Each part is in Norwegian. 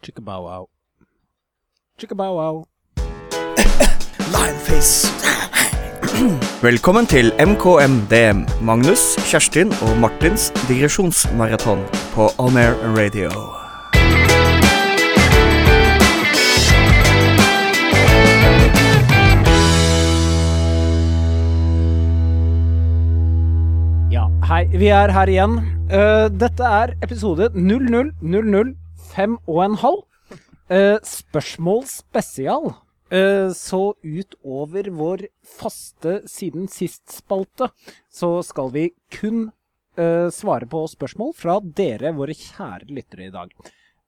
Chickabow-wow. Chickabow-wow. Limeface. Velkommen til MKMDM. Magnus, Kjerstin og Martins digresjonsmaraton på On Air Radio. Ja, hei, vi er her igjen. Uh, dette er episode 000005 og en halv. Uh, spørsmål spesial. Eh, så utover vår faste siden sist-spalte, så skal vi kun eh, svare på spørsmål fra dere, våre kjære lyttere, i dag.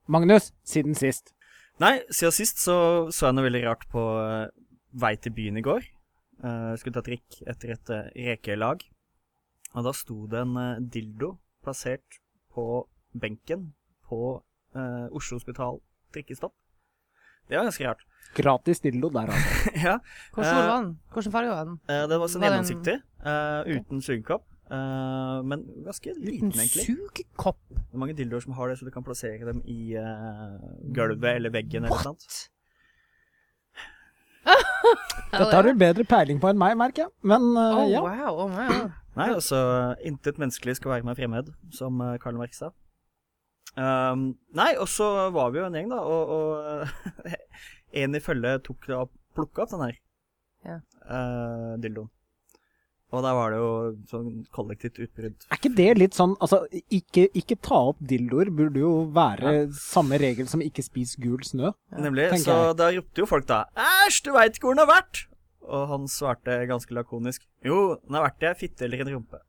Magnus, siden sist. Nei, siden sist så, så jeg noe veldig rart på eh, vei til byen i går. Eh, Jeg skulle ta trikk etter et eh, rekelag. Og da sto det en eh, dildo plassert på benken på eh, Oslo Hospital trikkestopp. Det var ganske rart. Gratis dildo der, altså. ja, Hvordan, var den? Hvordan farge var den? Uh, det var sånn gjennomsiktig, Uh, uten sugekopp. Uh, men ganske liten, Liten egentlig. sugekopp. Det er mange dildoer som har det, så du kan plassere dem i eh, gulvet eller veggen eller noe sånt. Dette har du bedre peiling på enn meg, merker jeg. Men eh, Oh, ja. wow, oh, wow. Nei, altså Intet menneskelig skal være meg fremmed, som eh, Karl Marx sa. Um, nei, og så var vi jo en gjeng, da, og, og en i følget tok da og plukka opp den her Ja. uh, dildoen. Og der var det jo sånn kollektivt utbrudd. Er ikke det litt sånn Altså, ikke, ikke ta opp dildoer burde jo være samme regel som ikke spis gul snø. Nemlig. Så jeg. da ropte jo folk da 'Æsj, du veit ikke hvor den har vært!' Og han svarte ganske lakonisk 'Jo, den har vært det, fitte eller en rumpe'.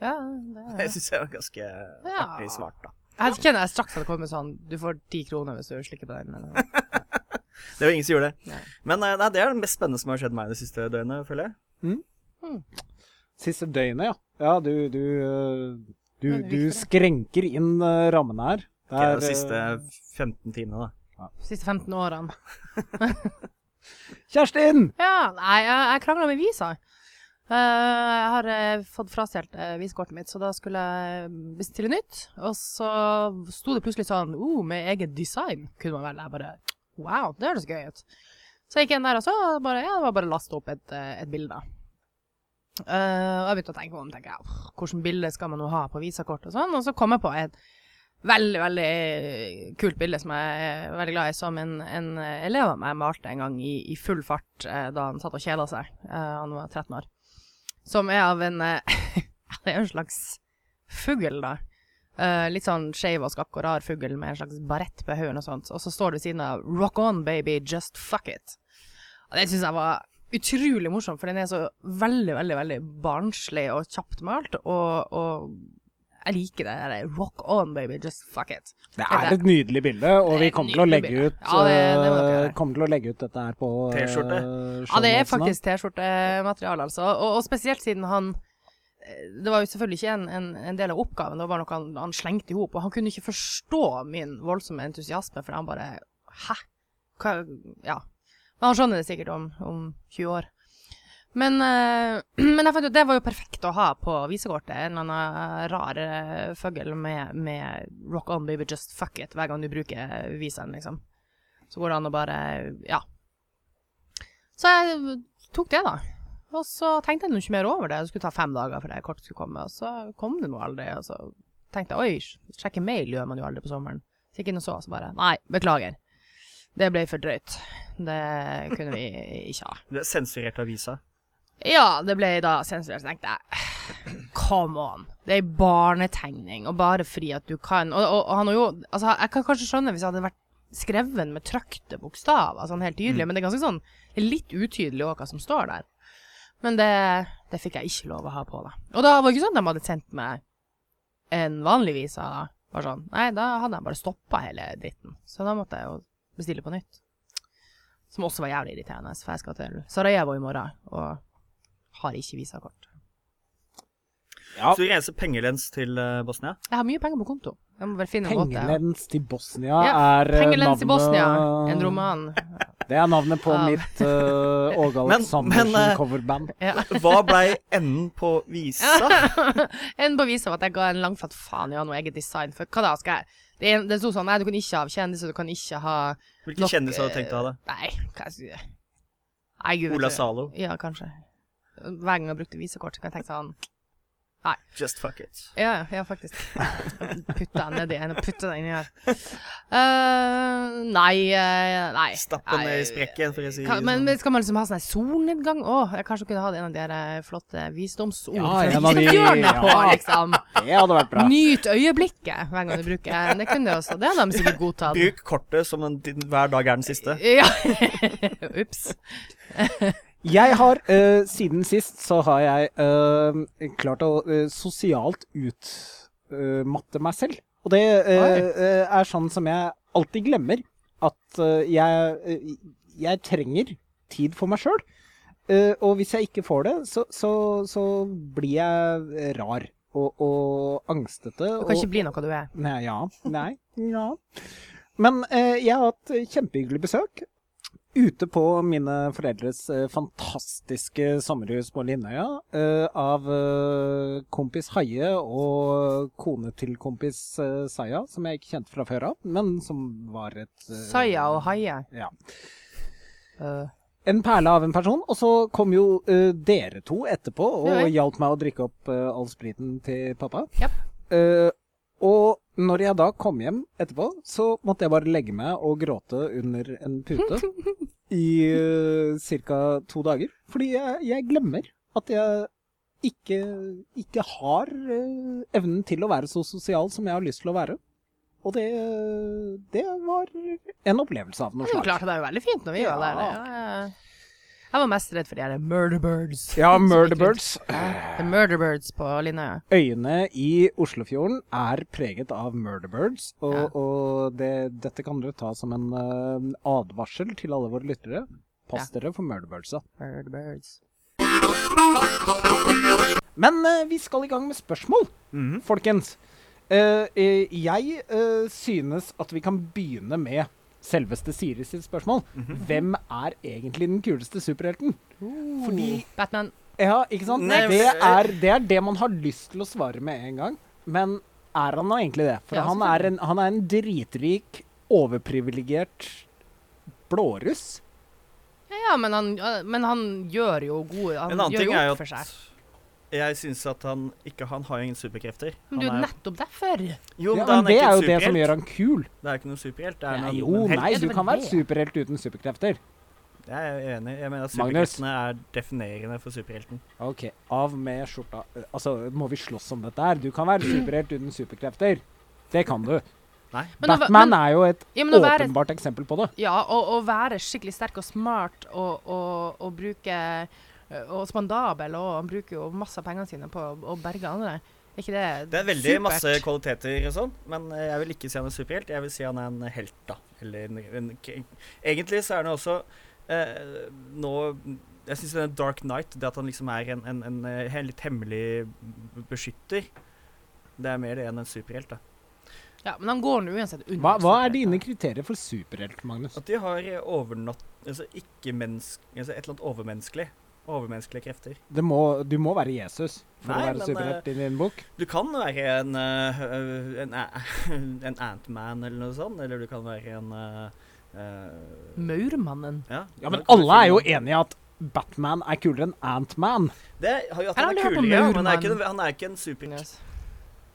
Ja, Det det syns jeg var ganske Ja. artig svart, da. Jeg kjenner jeg straks hadde kommet sånn Du får ti kroner hvis du slikker på den. Eller. Det var ingen som gjorde det. Nei. Men eh, nei, det er det mest spennende som har skjedd meg det siste døgnet, føler jeg. Siste døgnet, ja. Ja, du Du, eh, du, Ja, du skrenker inn uh, rammene her. Det Okay, er, de siste eh, 15 timene, da. Siste 15 årene. Kjerstin! Ja, nei, jeg, jeg krangla med visa. Eh, jeg har eh, fått frastjålet uh, visekortet mitt, så da skulle jeg bestille nytt. Og så sto det plutselig sånn oh, med eget design, kunne man vel. Jeg bare Wow, det høres gøy ut. Så jeg gikk inn der, og så bare, ja, det var bare å laste opp et, eh, et bilde. Uh, og jeg begynte å tenke på om tenker jeg, «Åh, hvordan bilde skal man nå ha på visakort og sånn. Og så kom jeg på et veldig, veldig kult bilde som jeg er veldig glad i, som en, en elev av meg malte en gang i, i full fart uh, da han satt og kjeda seg. Uh, han var 13 år. Som er av en eh, Det er en slags fugl, da. Uh, litt sånn skeiv og skakk og rar fugl med en slags barett på hodet og sånt. Og så står det ved siden av 'Rock on, baby, just fuck it'. Og det syns jeg var utrolig morsomt, for den er så veldig, veldig veldig barnslig og kjapt malt. Og, og jeg liker det der 'rock on, baby, just fuck it'. Det er et nydelig bilde, og vi kommer til å legge bilde. ut Ja, det- det eh. Kommer til å legge ut dette her på eh, T-skjorte. Ja, det er faktisk T-skjortemateriale, altså. Og, og spesielt siden han eh, Det var jo selvfølgelig ikke en, en, en del av oppgaven, det var noe han, han slengte i hop. Og han kunne ikke forstå min voldsomme entusiasme, for han bare Hæ? Hva Ja. Men han skjønner det sikkert om, om 20 år. Men, eh, men jeg fant ut det var jo perfekt å ha på visekortet. En eller annen rar eh, fugl med, med 'rock on, baby, just fuck it' hver gang du bruker visaen, liksom. Så går det an å bare Ja. Så jeg tok det, da. Og så tenkte jeg ikke mer over det. Det skulle ta fem dager før det kortet skulle komme. Og så kom det nå aldri. Og så tenkte jeg oi, sjekke mail gjør man jo aldri på sommeren. Så gikk inn og så, og så bare nei, beklager. Det ble for drøyt. Det kunne vi ikke ha. Det er sensurert avisa. Ja, det ble da sensuelt. Så tenkte jeg come on. Det er ei barnetegning, og bare fordi at du kan Og, og, og han har jo Altså, jeg kan kanskje skjønne hvis jeg hadde vært skreven med trykte bokstaver, sånn helt tydelig, men det er ganske sånn Det er litt utydelig òg hva som står der. Men det, det fikk jeg ikke lov å ha på, da. Og da var det ikke sånn at de hadde sendt meg en vanlig visa. da. Bare sånn. Nei, da hadde jeg bare stoppa hele dritten. Så da måtte jeg jo bestille på nytt. Som også var jævlig irriterende, for jeg skal til Sarajevo i morgen og har ikke visakort. Ja, Så du reiser pengelens til eh, Bosnia? Jeg har mye penger på konto. Jeg må bare finne en måte. Pengelens til Bosnia Ja, er eh, Pengelens i Bosnia, en roman. Det er navnet på mitt uh, Åge Men- Aleksandersen men, eh. Ja. Hva blei enden på visa? En bevis av at jeg ga en langfatt faen i å ha noe eget design. For hva da skal jeg Det, er- det sto sånn Nei, du kan ikke ha kjendiser, du kan ikke ha Hvilke nok, kjendiser hadde du tenkt å ha det? Nei, hva jeg skal Nei, gud vet Ola du. Zalo? Ja, kanskje. Hver gang jeg brukte visakort, så kan jeg tenke sånn Nei. Just fuck it. Ja, ja, faktisk. Putte den nedi en og putte den inni her. Uh, nei, uh, nei. Stappe den i sprekken, for å si det men, sånn. men skal man liksom ha sånn solnedgang? Å, jeg kanskje kunne hatt en av de her eh, flotte visdomsord Ja, ja, en av de- hjørnet på, ja. liksom. Det hadde vært bra. Nyt øyeblikket hver gang du bruker Det kunne de også. Det hadde de sikkert godtatt. Bruk kortet som en, din- hver dag er den siste. Ja. Ups. Jeg har, uh, siden sist, så har jeg uh, klart å uh, sosialt utmatte meg selv. Og det er sånn som jeg alltid glemmer. At jeg, jeg trenger tid for meg sjøl. og hvis jeg ikke får det, så, så, så blir jeg rar og, og angstete. Du kan ikke bli noe du er. Nei, ja. Nei, ja. Men eh, jeg har hatt kjempehyggelig besøk ute på mine foreldres eh, fantastiske sommerhus på Linnøya eh, av eh, kompis Haie og kone til kompis Saya, som jeg ikke kjente fra før av, men som var et Saya og Haie. Ja. En perle av en person, og så kom jo dere to etterpå og hjalp meg å drikke opp all spriten til pappa. Ja. Og når jeg da kom hjem etterpå, så måtte jeg bare legge meg og gråte under en pute i uh, ca. to dager. Fordi jeg, jeg glemmer at jeg ikke, ikke har uh, evnen til å være så sosial som jeg har lyst til å være. Og det, det var en opplevelse av noe det er jo klart, det er jo veldig fint når vi Ja. det. ja. Jeg var mest redd for de her murderbirds. Ja. Murderbirds. The murderbirds på Linnøya. Øyene i Oslofjorden er preget av murderbirds, og, Ja. og det, dette kan dere ta som en uh, advarsel til alle våre lyttere. Pass dere for murderbirdsa. Murderbirds. Men uh, vi skal i gang med spørsmål, Mhm. folkens. Uh, eh, jeg synes at vi kan begynne med selveste Siri sitt spørsmål. Mhm. Hvem er egentlig den kuleste superhelten? Fordi Batman. Ja, ikke sant? Nei, det, er, det er det man har lyst til å svare med en gang. Men er han nå egentlig det? For Ja, han, er en, han er en dritrik, overprivilegert blåruss. Ja, men han, men han gjør jo gode Han En annen gjør ting er jo opp for seg. Jeg syns at han ikke Han har jo ingen superkrefter. Men det er jo nettopp derfor. jo, Ja, men det er, er jo det som gjør han kul. Det er ikke noen superhelt. Det er Nei, noen, jo, helt. nei, du kan være det. superhelt uten superkrefter. Jeg er enig. Jeg mener at Magnus. er definerende for superhelten. OK, av med skjorta. Altså, må vi slåss om dette her? Du kan være superhelt uten superkrefter. Det kan du. Nei. Batman men- er jo et Ja, åpenbart være- eksempel på det. Ja, og å være skikkelig sterk og smart og, og, og bruke Og spandabel, og han bruker jo masse av pengene sine på å, å berge andre. Er ikke det Det er veldig supert? masse kvaliteter og sånn, men eh, jeg vil ikke si han er superhelt. Jeg vil si han er en helt, da. Eller en, en, Egentlig så er han også eh, nå Jeg syns denne Dark Knight, det at han liksom er en, en, en, eh, en litt hemmelig beskytter, det er mer det enn en superhelt, da. Ja, men han går nå uansett under. Hva, hva er dine kriterier for superhelt, Magnus? At de har eh, overnatt... Altså ikke mennesk... Altså et eller annet overmenneskelig. Overmenneskelige krefter. Det må, du må være Jesus for Nei, å være superhelt i din bok. Du kan være en, eh, en, a- en Antman eller noe sånt, eller du kan være en eh, eh, Maurmannen. Ja, Ja, men alle er jo enige i at Batman er kulere enn Antman. Det har jo at han er kulere, men han er, ikke, han er ikke en superhelt. Yes.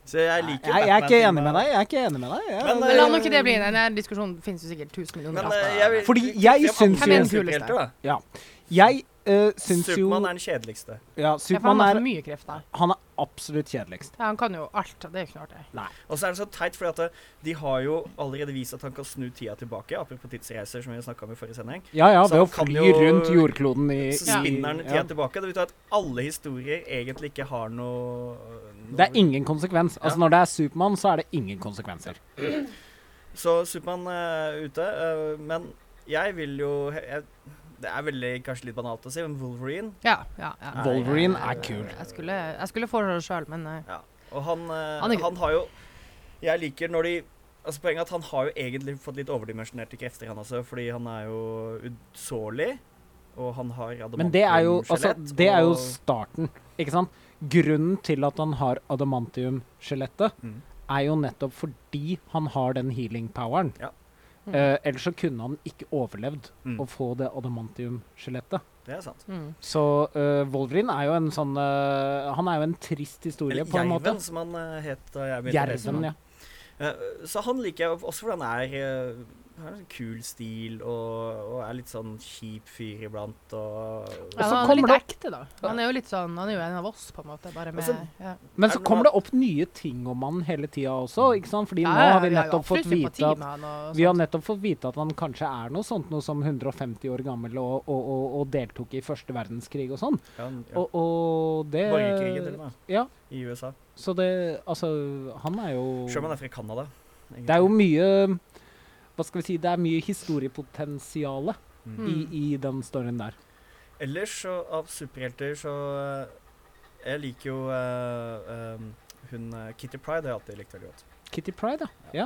Så jeg liker jeg er ikke enig med deg. Jeg er ikke enig med deg. Jeg, Men, Men la nå ikke det bli. en diskusjon. Det finnes jo sikkert tusen millioner Men eh, jeg vil Fordi jeg syns jo- superhelter, da. jeg uh, syns jo Supermann er den kjedeligste. Ja, Ja, Supermann har er mye krefter. Han er absolutt kjedeligst. Ja, han kan jo alt. Det er klart, det. Nei. Og så er det så teit, for eh, de har jo allerede vist at han kan snu tida tilbake, apropos tidsreiser, som vi snakka om i forrige sending. Ja ja, Så ved å fly jo- rundt jordkloden i, Så spinner han tida ja. tilbake. Det betyr at alle historier egentlig ikke har noe, noe Det er ingen konsekvens. Altså Ja. Når det er Supermann, så er det ingen konsekvenser. Så Supermann er ute, eh, men jeg vil jo jeg, Det er veldig kanskje litt banalt å si, men Wolverine Ja, ja, ja. Wolverine er kul. Jeg skulle, jeg skulle foreslå det sjøl, men ja. Og han, eh, Han han, har jo Jeg liker når de Altså Poenget er at han har jo egentlig fått litt overdimensjonerte krefter, han også, fordi han er jo usårlig, og han har adamantium Men det er jo, altså, det er jo og- starten, ikke sant? Grunnen til at han har adamantium-skjelettet, Mm. er jo nettopp fordi han har den healing-poweren. Ja. Eh, ellers så kunne han ikke overlevd Mm. å få det adamantium-skjelettet. Det er sant. Mm. Så uh, Wolverine er jo en sånn uh, Han er jo en trist historie, Eller på en måte. Jerven, som han het da jeg begynte å lese Jerven, ja. Uh, Så han liker jeg også fordi han er har en kul stil og, og er litt sånn kjip fyr iblant. Og, Ja, så han er litt det ekte, da. Han er jo litt sånn Han er jo en av oss, på en måte. Bare med så, ja. Men så kommer det opp nye ting om han hele tida også, ikke sant? Fordi Ja, nå har vi nettopp fått vite at og Vi har nettopp fått vite at han kanskje er noe sånt noe som 150 år gammel og, og, og, og deltok i første verdenskrig og sånn. ja, ja. Og, og det Borgerkrigen til og med, Ja, i USA. så det Altså, han er jo Selv om han er fra Canada. Det er jo mye Hva skal vi si Det er mye historiepotensial Mm. i, i den storyen der. Ellers så av superhelter så eh, Jeg liker jo uh, um, hun Kitty Pride har jeg alltid likt veldig godt. Kitty Pride, ja. ja.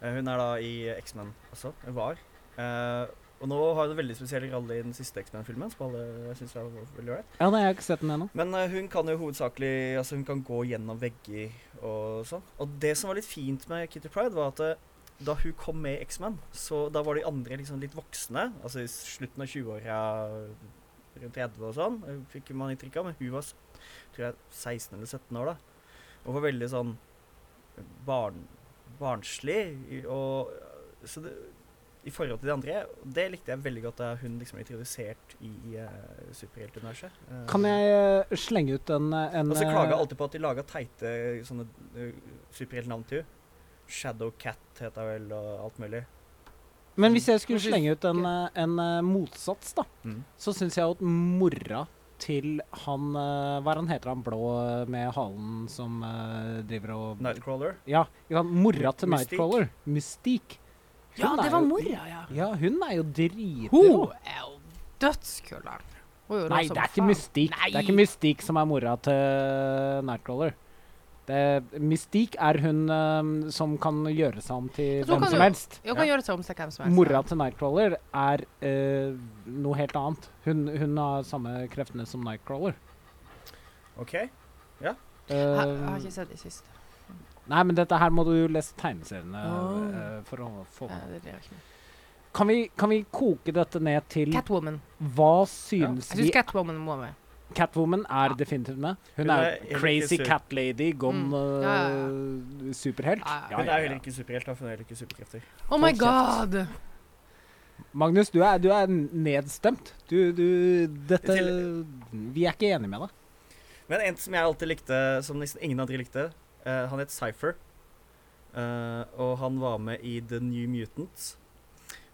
Uh, hun er da i X-Men også. Hun var. Uh, og nå har hun en veldig spesiell rolle i den siste X-Men-filmen, som alle synes er veldig right. Ja, nei, jeg har ikke sett den ennå. Men uh, hun kan jo hovedsakelig Altså hun kan gå gjennom vegger og sånn. Og det som var litt fint med Kitty Pride, var at da hun kom med i X-Men, så da var de andre liksom litt voksne. Altså i slutten av 20-åra, rundt 30 og sånn, eh, fikk man inntrykk av. Men hun var tror jeg 16 eller 17 år da. Og var veldig sånn barn, barnslig. Og så det, i forhold til de andre, det likte jeg veldig godt da hun liksom ble introdusert i uh, superheltuniverset. Uh, Kan jeg eh, slenge ut en, eh, en og så eh, klager jeg alltid på at de lager teite sånne uh, superheltnavn til henne. Shadow Cat heter jeg vel, og alt mulig. Men hvis jeg skulle slenge ut en, eh, en eh, motsats, da, så syns jeg at mora til han eh, Hva er han heter han blå med halen som driver og Nightcrawler. Ja, mora til Mystique. Nightcrawler. Mystique. Ja, det var mora, ja. Ja, hun er jo dritrå. Hun er jo dødskul. Hun Nei, det er ikke. Mystique. Det er ikke Mystique som er mora til Nightcrawler. Det, Mystique er hun eh, som kan gjøre seg om til hvem som helst. Hun kan gjøre seg om til hvem som helst. Mora til Nightcrawler er uh, noe helt annet. Hun, hun har samme kreftene som Nightcrawler. OK. Ja. Uh, jeg har ikke sett det siste. nei, men dette her må du jo lese tegneseriene oh. for å få med. noe. kan vi, kan vi koke dette ned til Catwoman. hva synes Jeg vi syns Catwoman må med. Catwoman er Ja. definitivt med. Hun Hun er er crazy cat lady, gone Mm. Ja, ja, ja. eh, superhelt. Ja, ja. Ja, Hun er heller ikke superhelt, hun har heller ikke superkrefter. Oh my god! Magnus, du er, du er nedstemt. Du, du Dette Til- Vi er ikke enige med deg. Men en som jeg alltid likte, som nesten ingen andre likte, uh, han het Cypher. Uh, og han var med i The New Mutants.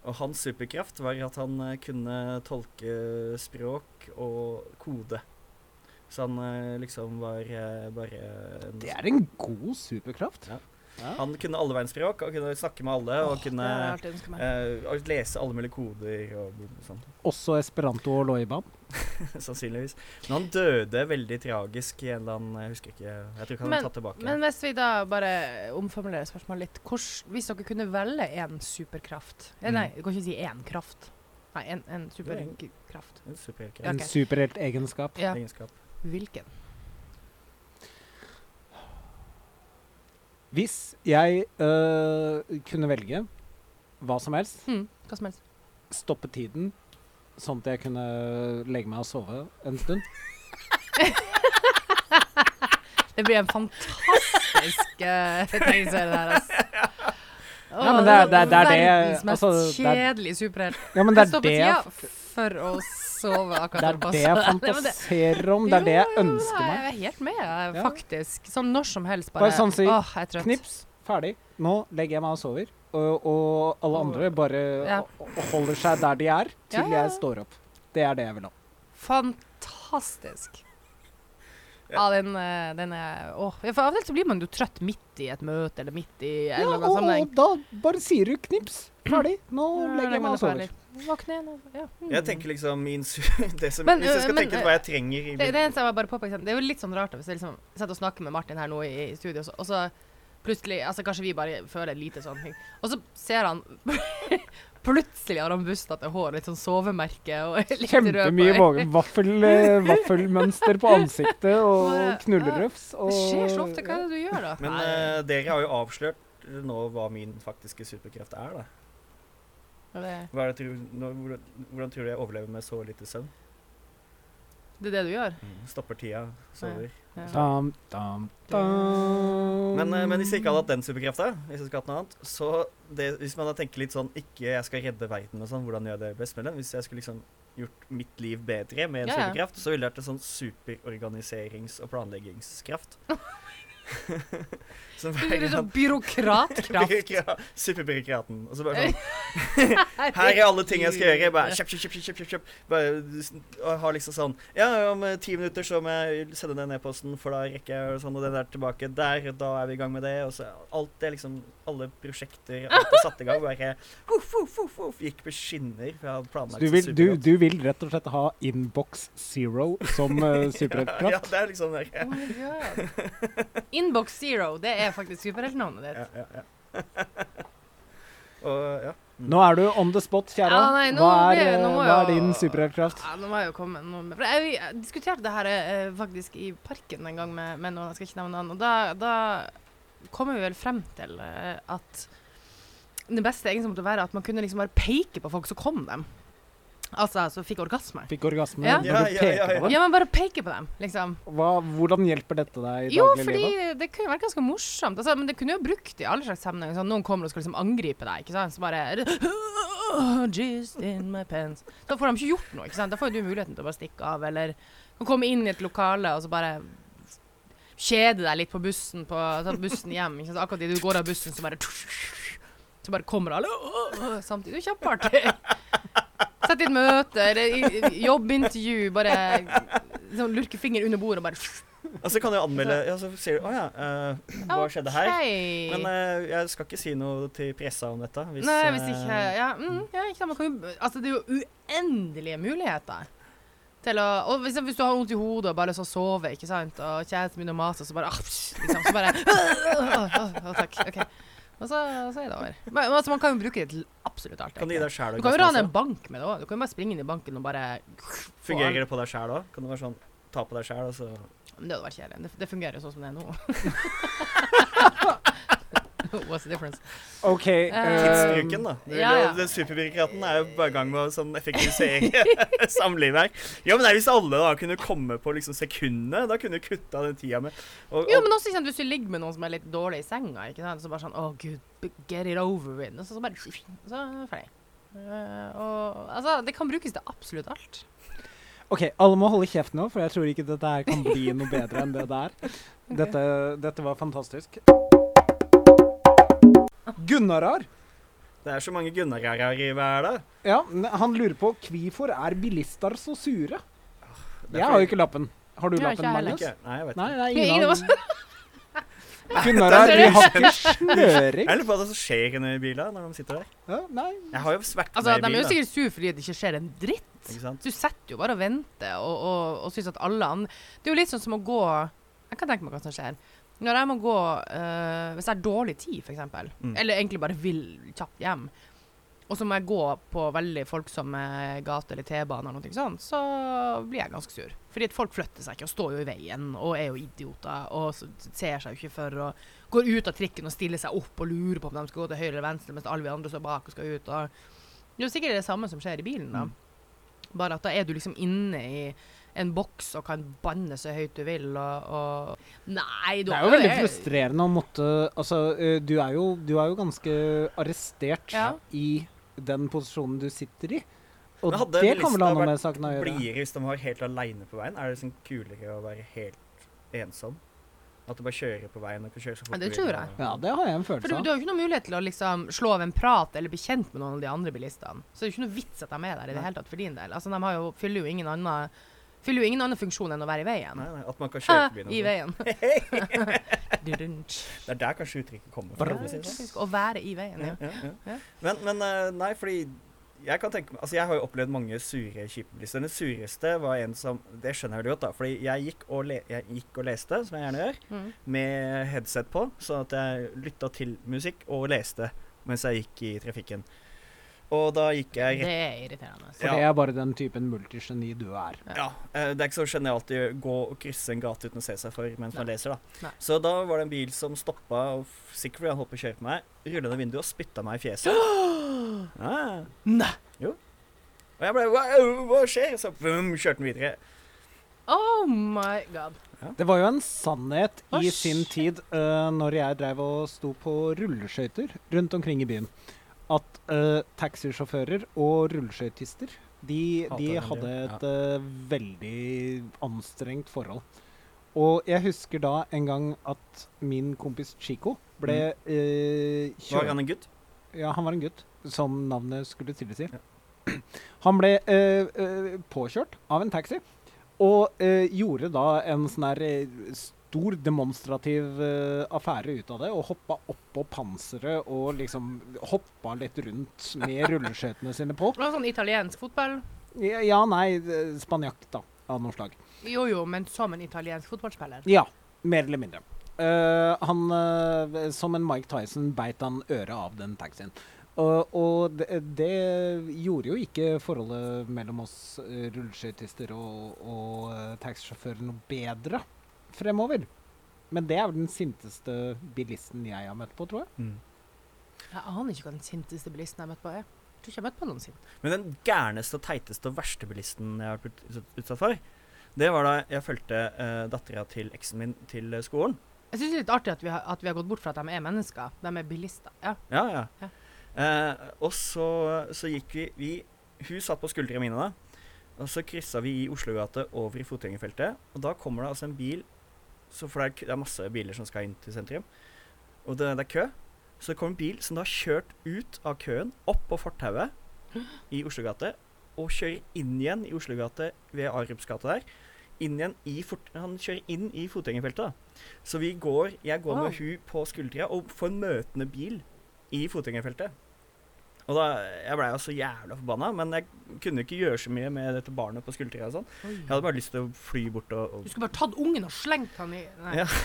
Og hans superkraft var at han eh, kunne tolke språk og kode. Så han eh, liksom var eh, bare Det er en god superkraft. Ja. Ja. Han kunne alle verdensspråk og kunne snakke med alle og Det kunne og lese alle mulige koder og sånt. Også esperanto og loiban. Sannsynligvis. Men han døde veldig tragisk i en eller annen Jeg husker ikke. Jeg tror ikke han Men- er tatt tilbake. Men hvis vi da bare omformulerer spørsmålet litt hvordan, Hvis dere kunne velge én superkraft eh, Mm. Nei, du kan ikke si én kraft. Nei, en, en superkraft. En superheltkraft. Ja, En ok. superhelt egenskap. Ja. Egenskap. Hvilken? Hvis jeg øh, kunne velge hva som helst, Mm, hva som helst. stoppe tiden, sånn at jeg kunne legge meg og sove en stund Det blir en fantastisk uh, tegneserie der, altså. Ja, men det det det er det- Verdens mest altså, kjedelige superhelt. Ja, men det er det jeg, tida for å sove akkurat det, er det jeg fantaserer om. Det er det jeg ønsker meg. Jeg er helt med, faktisk. Sånn når som helst, bare. Bare sånn si, Åh. Knips, ferdig. Nå legger jeg meg og sover. Og, og alle andre bare Ja. holder seg der de er, til Ja, jeg står opp. Det er det jeg vil ha. Fantastisk. Ja, den, eh, den er Åh. For av og til så blir man jo trøtt midt i et møte, eller midt i en Ja, eller annen sammenheng. og da bare sier du knips, ferdig. Nå Ja, legger jeg meg og sover. Våkne igjen og ja. mm. Jeg tenker liksom min det som, Men, Hvis jeg skal men, tenke på hva jeg trenger i Det, det eneste jeg bare påpeke, sånn, det er jo litt sånn rart hvis jeg liksom sitter og snakker med Martin her nå i, i studio, og så, og så Plutselig Altså, kanskje vi bare føler lite sånn ting. Og så ser han Plutselig har han bustete hår, litt sånn sovemerke og litt Kjempemye våge- vaffel, eh, vaffelmønster på ansiktet og knullerøfs. Og, Det skjer så ofte. Hva er det du gjør, da? Men eh, dere har jo avslørt nå hva min faktiske superkreft er, da. det, Hva er det, tro- nå, hvordan, hvordan tror du jeg overlever med så lite søvn? Det er det du gjør? Stopper tida, sover. Ja. Dam, dam, dam. Men, eh, men hvis jeg ikke hadde hatt den superkrafta, hvis jeg skulle hatt noe annet, så det, hvis man da tenker litt sånn Ikke jeg skal redde verden og sånn, hvordan gjør jeg det best med den? Hvis jeg skulle liksom gjort mitt liv bedre med en Ja, ja. superkraft, så ville det vært en sånn superorganiserings- og planleggingskraft. Som Du blir er sånn byråkratkraft. Superbyråkraten. Og så bare sånn Her er alle ting jeg skal gjøre. Bare kjapp, kjapp, kjapp, kjapp, kjapp. Bare, og har liksom sånn Ja, om eh, ti minutter så må jeg sende den e-posten, for da rekker jeg og sånn, og den er tilbake der, og da er vi i gang med det. Og så alt det liksom Alle prosjekter, alt er satt i gang. Bare huff, huff, huff, huff, gikk på skinner. For jeg hadde Så planlagt du vil, du, du vil rett og slett ha Inbox Zero som uh, Ja, ja, det er liksom det. Oh. Inbox Zero, det er faktisk superheltnavnet ditt. Ja, ja, ja. og ja. Mm. Nå er du on the spot, kjære. Ja, nei, nå hva, er, nå hva er din superheltkraft? Ja, nå må jeg jo komme med noe For jeg, jeg diskuterte det her eh, faktisk i parken en gang med, med noen, jeg skal ikke nevne navn, og da, da kommer vi vel frem til eh, at det beste egentlig måtte være at man kunne liksom bare peke på folk, så kom dem. Altså, så fikk orgasme. Fikk orgasme Ja. når Ja, du ja, peker ja, ja. på dem? Ja, men bare peke på dem, liksom. Hva, hvordan hjelper dette deg i Jo, dagliglivet? fordi det kunne vært ganske morsomt. Altså, men det kunne jo brukt i alle slags sammenhenger. Sånn, noen kommer og skal liksom angripe deg, ikke sant. Så bare Just in my pants. Da får de ikke gjort noe, ikke sant. Da får jo du muligheten til å bare stikke av, eller kan komme inn i et lokale og så bare kjede deg litt på bussen på ta bussen hjem. Ikke sant? Akkurat idet du går av bussen, så bare Så bare kommer alle samtidig. Det er kjempeartig. Sett i et møte, eller i- i- jobbintervju, bare sånn, lurke finger under bordet og bare Og så kan du anmelde Ja, så sier du Å ja, eh, hva skjedde her? Ok. Men eh, jeg skal ikke si noe til pressa om dette. Hvis, Nei, hvis eh, ikke Ja, mm, ja ikke sant. Man kan jo Altså, det er jo uendelige muligheter. Til å, og hvis, hvis du har vondt i hodet og bare har lyst til å sove, ikke sant, og kjæresten begynner å mase, så bare ah, pss, liksom, Så bare «Åh, åh, åh, Takk. OK. Og så, så er det over. Men, altså, man kan jo bruke det til absolutt alt. Kan du gi deg selv, Du kan jo rane en bank med det òg. Du kan jo bare springe inn i banken og bare Fungerer det på deg sjæl òg? Kan du være sånn ta på deg sjæl, og så Men det hadde vært kjedelig. Det, det fungerer sånn som det er nå. What's the difference? OK. Eh, Tidsbruken, da. Ja, ja. Den superbyråkraten er jo bare i gang med å sånn effektivisere samlivet her. Ja, men nei, hvis alle da kunne komme på liksom sekundene, da kunne du kutta den tida med og, Jo, men også sant, hvis du ligger med noen som er litt dårlig i senga, ikke sant? så bare sånn Å, gud, get it over with. Og så, så bare Så er det ferdig. Eh, og altså, det kan brukes til absolutt alt. OK, alle må holde kjeft nå, for jeg tror ikke dette her kan bli noe bedre enn det det er. Dette, dette var fantastisk. Gunnarar. Det er så mange Gunnarar her i verden. Ja, han lurer på hvorfor er bilister så sure? Er Jeg har jo ikke lappen. Har du Jeg lappen. Magnus? Ikke, nei, jeg vet Nei, ikke. det er Ingen ingen av oss. Vi har ikke snøring. Jeg lurer på hva som skjer inni biler når de sitter der. Ja, nei. Jeg har jo svært Altså, med de er jo sikkert sur fordi det ikke skjer en dritt. Ikke sant? Du setter jo bare og venter og, og, og syns at alle andre Det er jo litt sånn som å gå Jeg kan tenke meg hva som skjer. Når jeg må gå øh, Hvis jeg har dårlig tid, f.eks., Mm. eller egentlig bare vil kjapt hjem, og så må jeg gå på veldig folksomme gater eller T-bane eller noe sånt, så blir jeg ganske sur. Fordi at folk flytter seg ikke og står jo i veien og er jo idioter og ser seg jo ikke for og går ut av trikken og stiller seg opp og lurer på om de skal gå til høyre eller venstre mens alle vi andre står bak og skal ut. Og det er jo sikkert det samme som skjer i bilen, da. Mm. Bare at da er du liksom inne i en boks og kan banne så høyt du vil og, og Nei, du Det er jo veldig frustrerende å måtte Altså, du er jo, du er jo ganske arrestert Ja. i den posisjonen du sitter i. Og det kan vel ha noe med saken å gjøre. Blidere hvis de var helt aleine på veien? Er det liksom kulere å være helt ensom? At du bare kjører på veien og kan kjøre så fort Ja, det tror jeg. Ja, det har jeg en For du, du har jo ikke noen mulighet til å liksom slå av en prat eller bli kjent med noen av de andre bilistene. Så det er jo ikke noe vits at de er der i det hele tatt for din del. Altså, de har jo, fyller jo ingen annen Fyller jo ingen annen funksjon enn å være i veien. Nei, nei, at man kan kjøre forbi noen. I veien. Det er der kanskje uttrykket kommer fra. Å sånn. Å være i veien, ja. Ja, ja. Men, men eh, nei, fordi jeg kan tenke meg Altså, jeg har jo opplevd mange sure, kjipe bilister. Den sureste var en som Det skjønner jeg veldig godt, da. Fordi jeg gikk og, le, jeg gikk og leste, som jeg gjerne gjør, Mm. med headset på, sånn at jeg lytta til musikk og leste mens jeg gikk i trafikken. Og da gikk jeg Det er irriterende. For Ja. det er bare den typen multigeni du er. Ja, eh, Det er ikke så genialt å gå og krysse en gate uten å se seg for mens man leser. da. Nei. Så da var det en bil som stoppa, og sikkert fordi han holdt på å kjøre på meg, rulla ned vinduet og spytta meg i fjeset. Ja. Nei! Og jeg ble Hva, hva skjer? Så boom, kjørte den videre. Oh my god. Det var jo en sannhet i sin tid uh, når jeg drev og sto på rulleskøyter rundt omkring i byen, at uh, taxisjåfører og rulleskøytister de, de hadde ja. et eh, veldig anstrengt forhold. Og jeg husker da en gang at min kompis Chico ble uh, Var han en gutt? Ja, han var en gutt, som navnet skulle tilsi. Han ble uh, påkjørt av en taxi, og gjorde da en sånn her stor demonstrativ uh, affære ut av det, og hoppa oppå panseret og liksom hoppa litt rundt med rulleskøytene sine på. Det var sånn italiensk fotball. Ja, ja, nei, eh, spanjakk, da, av noe slag. Jo jo, men som en italiensk fotballspiller. Ja, mer eller mindre. Uh, han, uh, som en Mike Tyson, beit han øret av den taxien. Og, og det, det gjorde jo ikke forholdet mellom oss rulleskøytister og, og taxisjåfører noe bedre fremover. Men det er vel den sinteste bilisten jeg har møtt på, tror jeg. Jeg aner ikke hva den sinteste bilisten jeg har møtt på er. Jeg tror ikke jeg har møtt på noen sint. Men den gærneste teiteste og verste bilisten jeg har blitt utsatt- for, det var da jeg fulgte uh, dattera til eksen min til eh, skolen. Jeg syns det er litt artig at vi, har, at vi har gått bort fra at de er mennesker. De er bilister. Ja. Ja, ja. Ja. Uh, og så, så gikk vi, vi Hun satt på skuldrene mine da. Og så kryssa vi i Oslogate over i fotgjengerfeltet. Og da kommer det altså en bil så For det er, det er masse biler som skal inn til sentrum. Og det, det er kø. Så det kommer en bil som da har kjørt ut av køen, opp på fortauet i Oslogate, og kjører inn igjen i Oslogate ved Arups gate der. Inn igjen i fort, han kjører inn i fotgjengerfeltet. Så vi går, jeg går med hun på skuldra og får en møtende bil i fotgjengerfeltet. Og da, Jeg blei jo så jævla forbanna, men jeg kunne ikke gjøre så mye med dette barnet på skuldertida. og sånn. Jeg hadde bare lyst til å fly bort og, Du skulle bare tatt ungen og slengt han i Nei. Ja.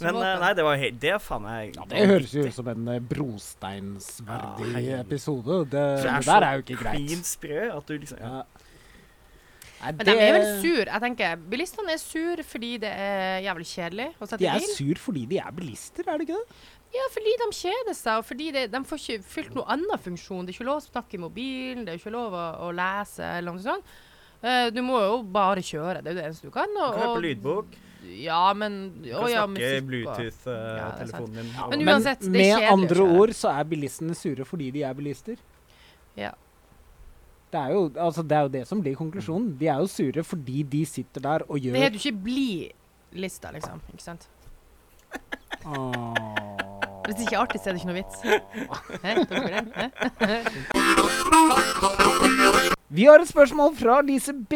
Men eh, nei, det var helt Det er faen meg Ja, Det høres jo ut som en uh, brosteinsverdig Ja, episode. Det, Så det der er jo ikke greit. Klin sprø at du liksom ja. Nei, det... Men de er vel sur. Jeg tenker, Bilistene er sur fordi det er jævlig kjedelig å sette bil. De er sur fordi de er bilister, er det ikke det? Ja, fordi de kjeder seg, og fordi det, de får ikke fylt noen annen funksjon. Det er ikke lov å snakke i mobilen, det er ikke lov å, å lese eller noe sånt. Uh, du må jo bare kjøre, det er jo det eneste du kan. Du kan høre på lydbok. Ja, men Du å, kan ja, snakke i Bluetooth-telefonen din. Men din. Men uansett, det er med kjedelig Med andre ord så er bilistene sure fordi de er bilister. Ja. Det er, jo, altså, det er jo det som blir konklusjonen. De er jo sure fordi de sitter der og gjør Det heter jo ikke bli-lista, liksom. Ikke sant? Åh. Hvis det ikke er artig, så er det ikke noe vits. Hæ? Vi har et spørsmål fra Lise B.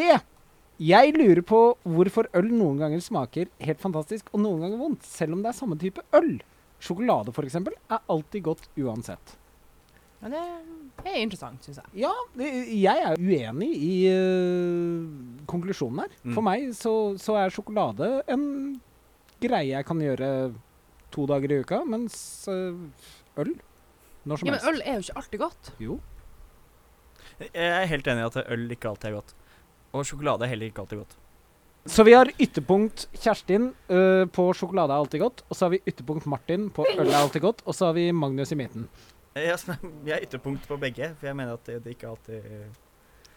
Jeg lurer på hvorfor øl noen ganger smaker helt fantastisk og noen ganger vondt, selv om det er samme type øl. Sjokolade f.eks. er alltid godt uansett. Ja, det er interessant, syns jeg. Ja, det- jeg er uenig i uh, konklusjonen her. Mm. For meg så, så er sjokolade en greie jeg kan gjøre to dager i uka, mens øh, øl når som Ja, men øl er jo ikke alltid godt. Jo. Jeg er helt enig i at øl ikke alltid er godt. Og sjokolade er heller ikke alltid godt. Så vi har ytterpunkt Kjerstin øh, på sjokolade er alltid godt. Og så har vi ytterpunkt Martin på øl er alltid godt. Og så har vi Magnus i midten. Jeg, har er ytterpunkt på begge, for jeg mener at det, det ikke alltid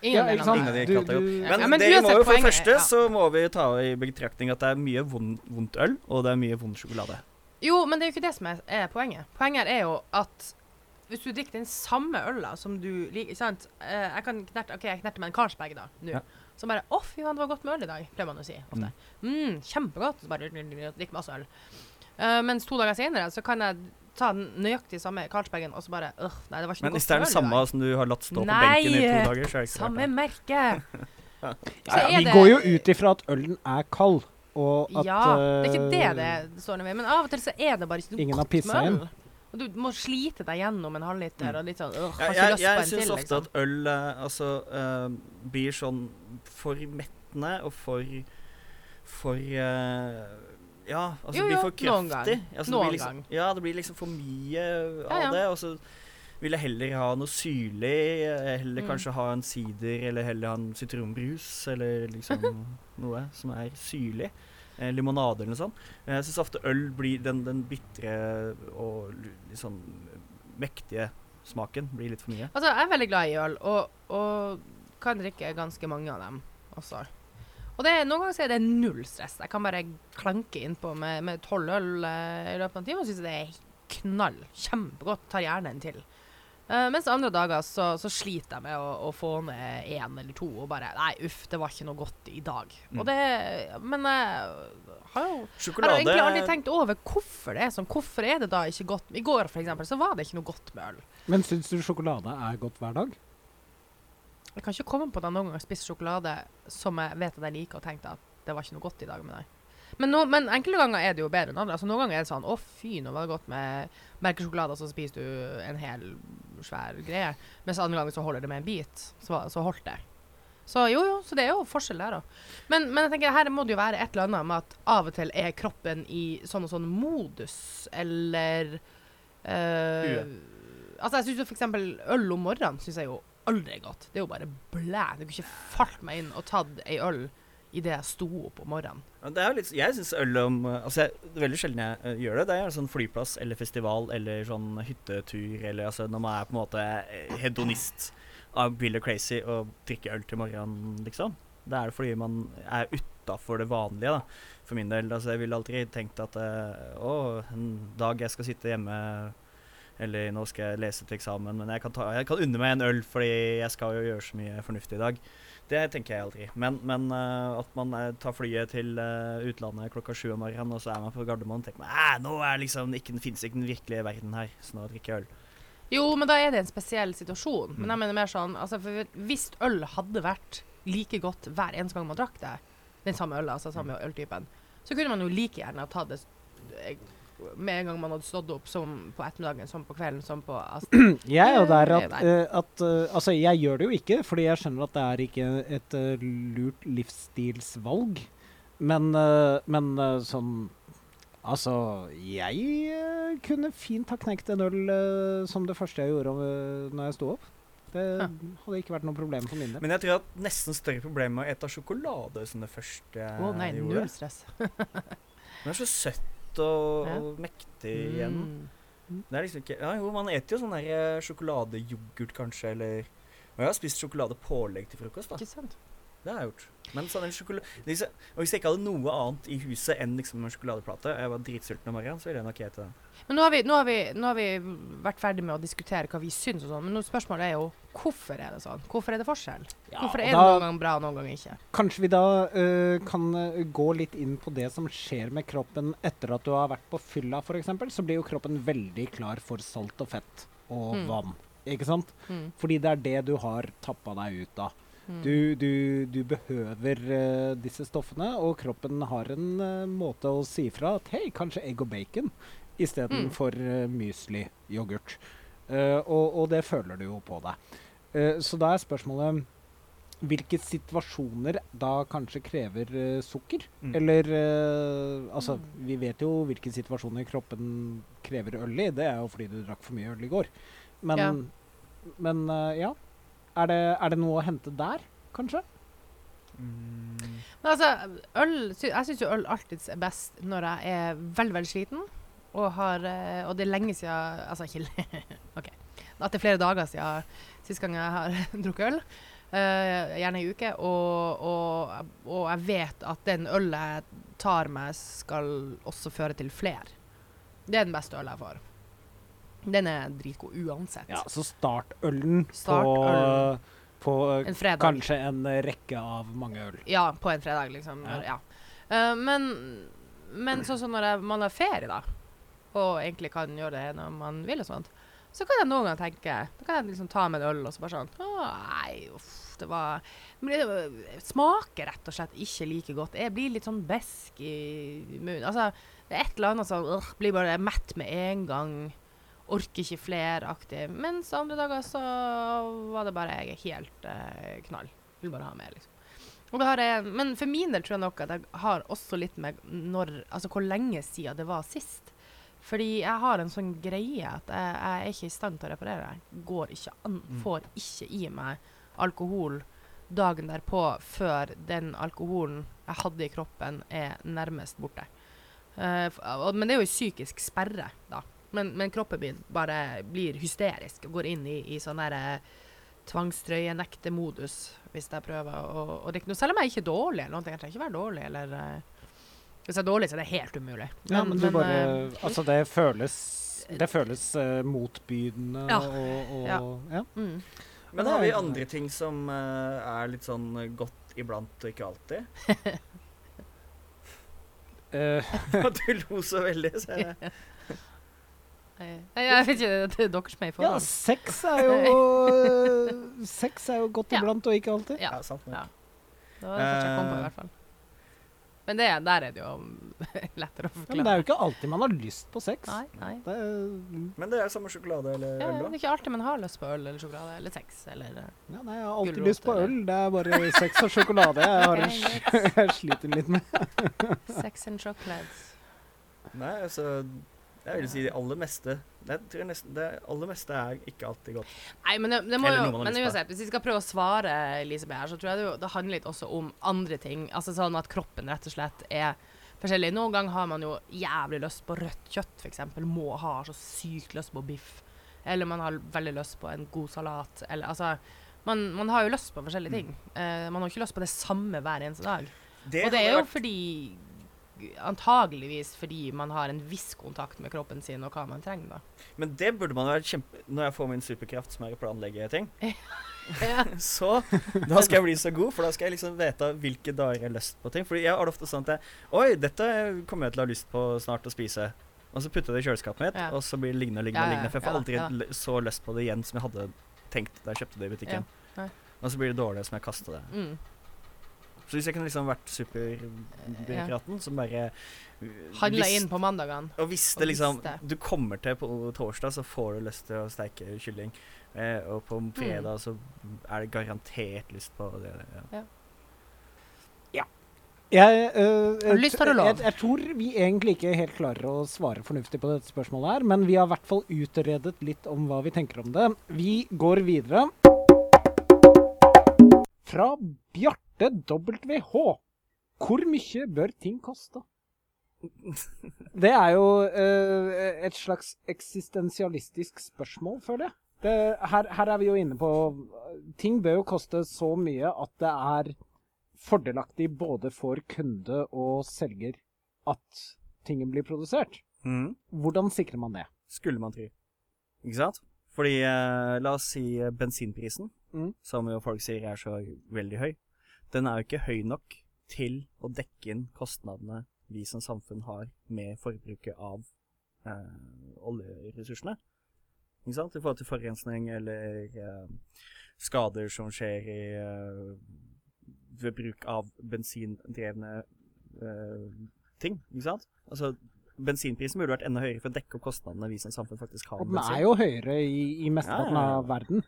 Ingen Ja, ikke sant? Ingen alltid du-. Ja, Men, det må jo for det første ja. så må vi ta i betraktning at det er mye vond, vondt øl, og det er mye vond sjokolade. Jo, men det er jo ikke det som er, er poenget. Poenget er jo at hvis du drikker den samme øla som du liker sant? Eh, Jeg kan knerte, ok, jeg knerter med en Carlsberg da, nå. Ja. Så bare 'Å, fy faen, det var godt med øl i dag', pleier man å si ofte. Mm, kjempegodt. Så bare drikker masse øl. Uh, mens to dager senere så kan jeg ta den nøyaktig samme Carlsbergen og så bare øh, Nei, det var ikke Men noe hvis det er hvis det er den samme som du har latt stå på benken i to dager, så er det ikke Samme merke. Ja, Så ja, er vi det- går jo ut ifra at ølen er kald. Og at ja, det er ikke det øh, det står noe med. Men av og til så er det bare ikke noe Ingen har godt pissa med inn. Og du må slite deg gjennom en halvliter og litt sånn øh, Jeg, Har ikke jeg, lyst på jeg en syns til, ofte liksom. at øl eh, altså, eh, blir sånn for mettende og for For eh, Ja, altså Jo, det blir jo, for noen kraftig. gang. Altså, det Noen blir liksom, gang. Ja, det blir liksom for mye av Ja, ja. det. Og så vil jeg heller ha noe syrlig. eh, Heller Mm. kanskje ha en sider, eller heller ha en sitronbrus, eller liksom noe som er syrlig. Eh, limonade eller noe sånt. Jeg syns ofte øl blir den, den bitre og liksom litt sånn mektige smaken blir litt for mye. Altså, jeg er veldig glad i øl, og, og kan drikke ganske mange av dem også. Og det, noen ganger er det null stress. Jeg kan bare klanke innpå med med tolv øl eh, i løpet av en time og synes det er knall. Kjempegodt. Tar gjerne en til. Eh, mens andre dager så, så sliter jeg med å, å få ned én eller to og bare Nei, uff, det var ikke noe godt i dag. Mm. Det Men jeg har jo jeg har egentlig aldri tenkt over hvorfor det er sånn. Hvorfor er det da ikke godt I går, for eksempel, så var det ikke noe godt med øl. Men syns du sjokolade er godt hver dag? Jeg kan ikke komme på at jeg noen gang har spist sjokolade som jeg vet at jeg liker, og tenkt at det var ikke noe godt i dag med deg. Men, no, men enkelte ganger er det jo bedre enn andre. Altså Noen ganger er det sånn Å, fy, nå var det godt med melkesjokolade, og så spiser du en hel svær greie. Mens andre ganger så holder det med en bit. Så, så holdt det. Så jo, jo, så det er jo forskjell der òg. Men, men jeg tenker her må det jo være et eller annet med at av og til er kroppen i sånn og sånn modus, eller øh, Altså, jeg syns jo eksempel øl om morgenen syns jeg jo aldri er godt. Det er jo bare blæ. Det kunne ikke falt meg inn og tatt ei øl idet jeg sto opp om morgenen. Litt, jeg syns øl om altså jeg, Det er veldig sjelden jeg eh, gjør det. Det er sånn flyplass eller festival eller sånn hyttetur eller altså når man er på en måte eh, hedonist av Bill Crazy og drikker øl til morgenen, liksom. Det er fordi man er utafor det vanlige, da. For min del. Altså jeg ville aldri tenkt at eh, å, en dag jeg skal sitte hjemme eller nå skal jeg lese til eksamen, men jeg kan, ta, jeg kan unne meg en øl fordi jeg skal jo gjøre så mye fornuftig i dag. Det tenker jeg aldri. Men, men uh, at man uh, tar flyet til uh, utlandet klokka sju om morgenen, og så er man på Gardermoen og tenker man, nå er liksom, ikke, finnes ikke den virkelige verden her, så nå drikker jeg øl. Jo, men da er det en spesiell situasjon. Men Mm. jeg mener mer sånn altså, Hvis øl hadde vært like godt hver eneste gang man drakk det, den samme øla, altså samme øltypen, så kunne man jo like gjerne ha tatt det med en gang man hadde stått opp, som på ettermiddagen, som på kvelden, som på altså, Jeg er jo der at, er eh, at eh, Altså, jeg gjør det jo ikke, fordi jeg skjønner at det er ikke et eh, lurt livsstilsvalg. Men, eh, men eh, sånn Altså, jeg eh, kunne fint ha knekt en øl eh, som det første jeg gjorde uh, når jeg sto opp. Det hadde ikke vært noe problem for min del. Men jeg tror jeg har nesten større problem med å ete sjokolade som det første jeg Å nei, gjorde. null stress. Det er så søtt og, Ja. og mektig igjen. Mm. Det er liksom ikke Ja, jo, man eter jo sånn der eh, sjokoladeyoghurt, kanskje, eller Og jeg har spist sjokoladepålegg til frokost, da. Ikke sant? Det har jeg gjort. Men sånn en sjokolade Og hvis jeg ikke hadde noe annet i huset enn liksom en sjokoladeplate, og jeg var dritsulten om morgenen, så ville jeg nok ete den. Men nå har, vi, nå, har vi, nå har vi vært ferdig med å diskutere hva vi syns og sånn, men nå spørsmålet er jo hvorfor er det sånn? Hvorfor er det forskjell? Ja, hvorfor er da- det noen ganger bra og noen ganger ikke? Kanskje vi da uh, kan eh, gå litt inn på det som skjer med kroppen etter at du har vært på fylla, f.eks. Så blir jo kroppen veldig klar for salt og fett og Mm. vann. Ikke sant? Mm. Fordi det er det du har tappa deg ut av. Mm. Du, du, du behøver uh, disse stoffene, og kroppen har en uh, måte å si fra at hei, kanskje egg og bacon istedenfor Mm. uh, mysli, yoghurt. Eh, og, og det føler du jo på deg. Eh, så da er spørsmålet hvilke situasjoner da kanskje krever uh, sukker? Mm. Eller uh, Altså, Mm. vi vet jo hvilke situasjoner kroppen krever øl i. Det er jo fordi du drakk for mye øl i går. Men Ja. men uh, ja. Er det, er det noe å hente der, kanskje? Mm. Men altså, øl sy Jeg syns jo øl alltid er best når jeg er veldig, veldig sliten. Og, har, og det er lenge siden Altså ikke OK. At det er flere dager siden sist gang jeg har drukket øl. Uh, gjerne ei uke. Og, og, og jeg vet at den ølet jeg tar meg, skal også føre til flere. Det er den beste ølen jeg får. Den er dritgod uansett. Ja, så startølen på, Startølen. på eh, En kanskje en rekke av mange øl. Ja, på en fredag, liksom. Ja. Eh, men, men sånn som når jeg, man har ferie, da, og egentlig kan gjøre det når man vil og sånt, så kan jeg noen ganger tenke Da kan jeg liksom ta med en øl og så bare sånn Å, nei, uff, det var men det smaker rett og slett ikke like godt. Jeg blir litt sånn besk i munnen. Altså, det er et eller annet som øh, blir bare mett med en gang. orker ikke flere aktiv. Mens andre dager så var det bare jeg helt eh, knall. Vil bare ha mer, liksom. Jeg, men for min del tror jeg nok at jeg har også litt med når, altså hvor lenge siden det var sist. Fordi jeg har en sånn greie at jeg, jeg er ikke i stand til å reparere. Jeg går ikke an, Mm. får ikke i meg alkohol dagen derpå før den alkoholen jeg hadde i kroppen er nærmest borte. Uh, og, men det er jo en psykisk sperre, da. Men, men kroppen min bare blir hysterisk og går inn i, i sånn derre tvangstrøyenekte-modus hvis jeg prøver å, å drikke noe. Selv om jeg ikke er dårlig, eller noe. Jeg trenger ikke være dårlig, eller eh, Hvis det er dårlig, så er det helt umulig. Ja, men du bare eh, Altså, det føles Det føles uh, motbydende Ja. og, og Ja. ja. mm. Men det har vi andre ting som uh, er litt sånn godt iblant og ikke alltid? Eh, du lo så veldig, ser jeg Nei, jeg vet ikke, det er dere som er i ja, sex er jo eh, Sex er jo godt iblant og ikke alltid. Ja. Ja, sant. Ja. Det var det første jeg kom på, i Eh. hvert fall. Men det, der er det jo lettere å forklare. men det er jo ikke alltid man har lyst på sex. Nei, nei. Det er, Men det er samme sjokolade eller Ja, øl, det da? er ikke alltid man har lyst på øl eller sjokolade eller sex eller eh, ja, nei, jeg har alltid Gulrot, lyst på eller? øl. Det er bare sex og sjokolade jeg, jeg sliter litt med. sex and chocolates. Nei, altså Jeg vil si det aller meste Det, tror nesten Det aller meste er ikke alltid godt. Nei, men det, det jo Men uansett, hvis vi skal prøve å svare Elisabeth her, så tror jeg det, jo, det handler litt også om andre ting. Altså sånn at kroppen rett og slett er forskjellig. Noen ganger har man jo jævlig lyst på rødt kjøtt, f.eks. Må ha så sykt lyst på biff. Eller man har veldig lyst på en god salat. Eller altså Man, man har jo lyst på forskjellige ting. Eh, man har ikke lyst på det samme hver eneste dag. Og det er jo vært- fordi Antageligvis fordi man har en viss kontakt med kroppen sin og hva man trenger, da. Men det burde man være kjempe... Når jeg får min superkraft som er å planlegge ting, Ja. så da skal jeg bli så god, for da skal jeg liksom vite hvilke dager jeg har lyst på ting. Fordi jeg har det ofte sånn at jeg Oi, dette kommer jeg til å ha lyst på snart å spise. Og så putter jeg det i kjøleskapet mitt, Ja. og så blir det liggende og liggende. Og liggende For jeg får aldri ja. så lyst på det igjen som jeg hadde tenkt da jeg kjøpte det i butikken. Og så blir det dårlig som jeg kaster det. Mm. Så hvis jeg kunne liksom vært superbyråkraten som bare uh, Handla inn på mandagene. Og hvis liksom visste. Du kommer til på torsdag, så får du lyst til å steike kylling. Eh, og på Mm. fredag så er det garantert lyst på det. Ja. Jeg, øh, Har lyst, har du lov. Jeg, jeg tror vi egentlig ikke helt klarer å svare fornuftig på dette spørsmålet her, men vi har i hvert fall utredet litt om hva vi tenker om det. Vi går videre. Fra Bjarte WH. Hvor mye bør ting koste? Det er jo øh, et slags eksistensialistisk spørsmål, føler jeg. Det, her, her er vi jo inne på Ting bør jo koste så mye at det er fordelaktig både for kunde og selger at tingen blir produsert. Mm. Hvordan sikrer man det? Skulle man tro. Ikke sant? Fordi eh, la oss si eh, bensinprisen, Mm. som jo folk sier er så veldig høy, den er jo ikke høy nok til å dekke inn kostnadene vi som samfunn har med forbruket av eh, oljeressursene. Ikke sant? I forhold til forurensning eller eh, skader som skjer i, eh, ved bruk av bensindrevne eh, ting. Ikke sant? Altså, bensinprisen burde vært enda høyere for å dekke opp kostnadene vi som samfunn faktisk har. Og den er jo høyere i, i mesteparten Ja, ja, ja. av verden.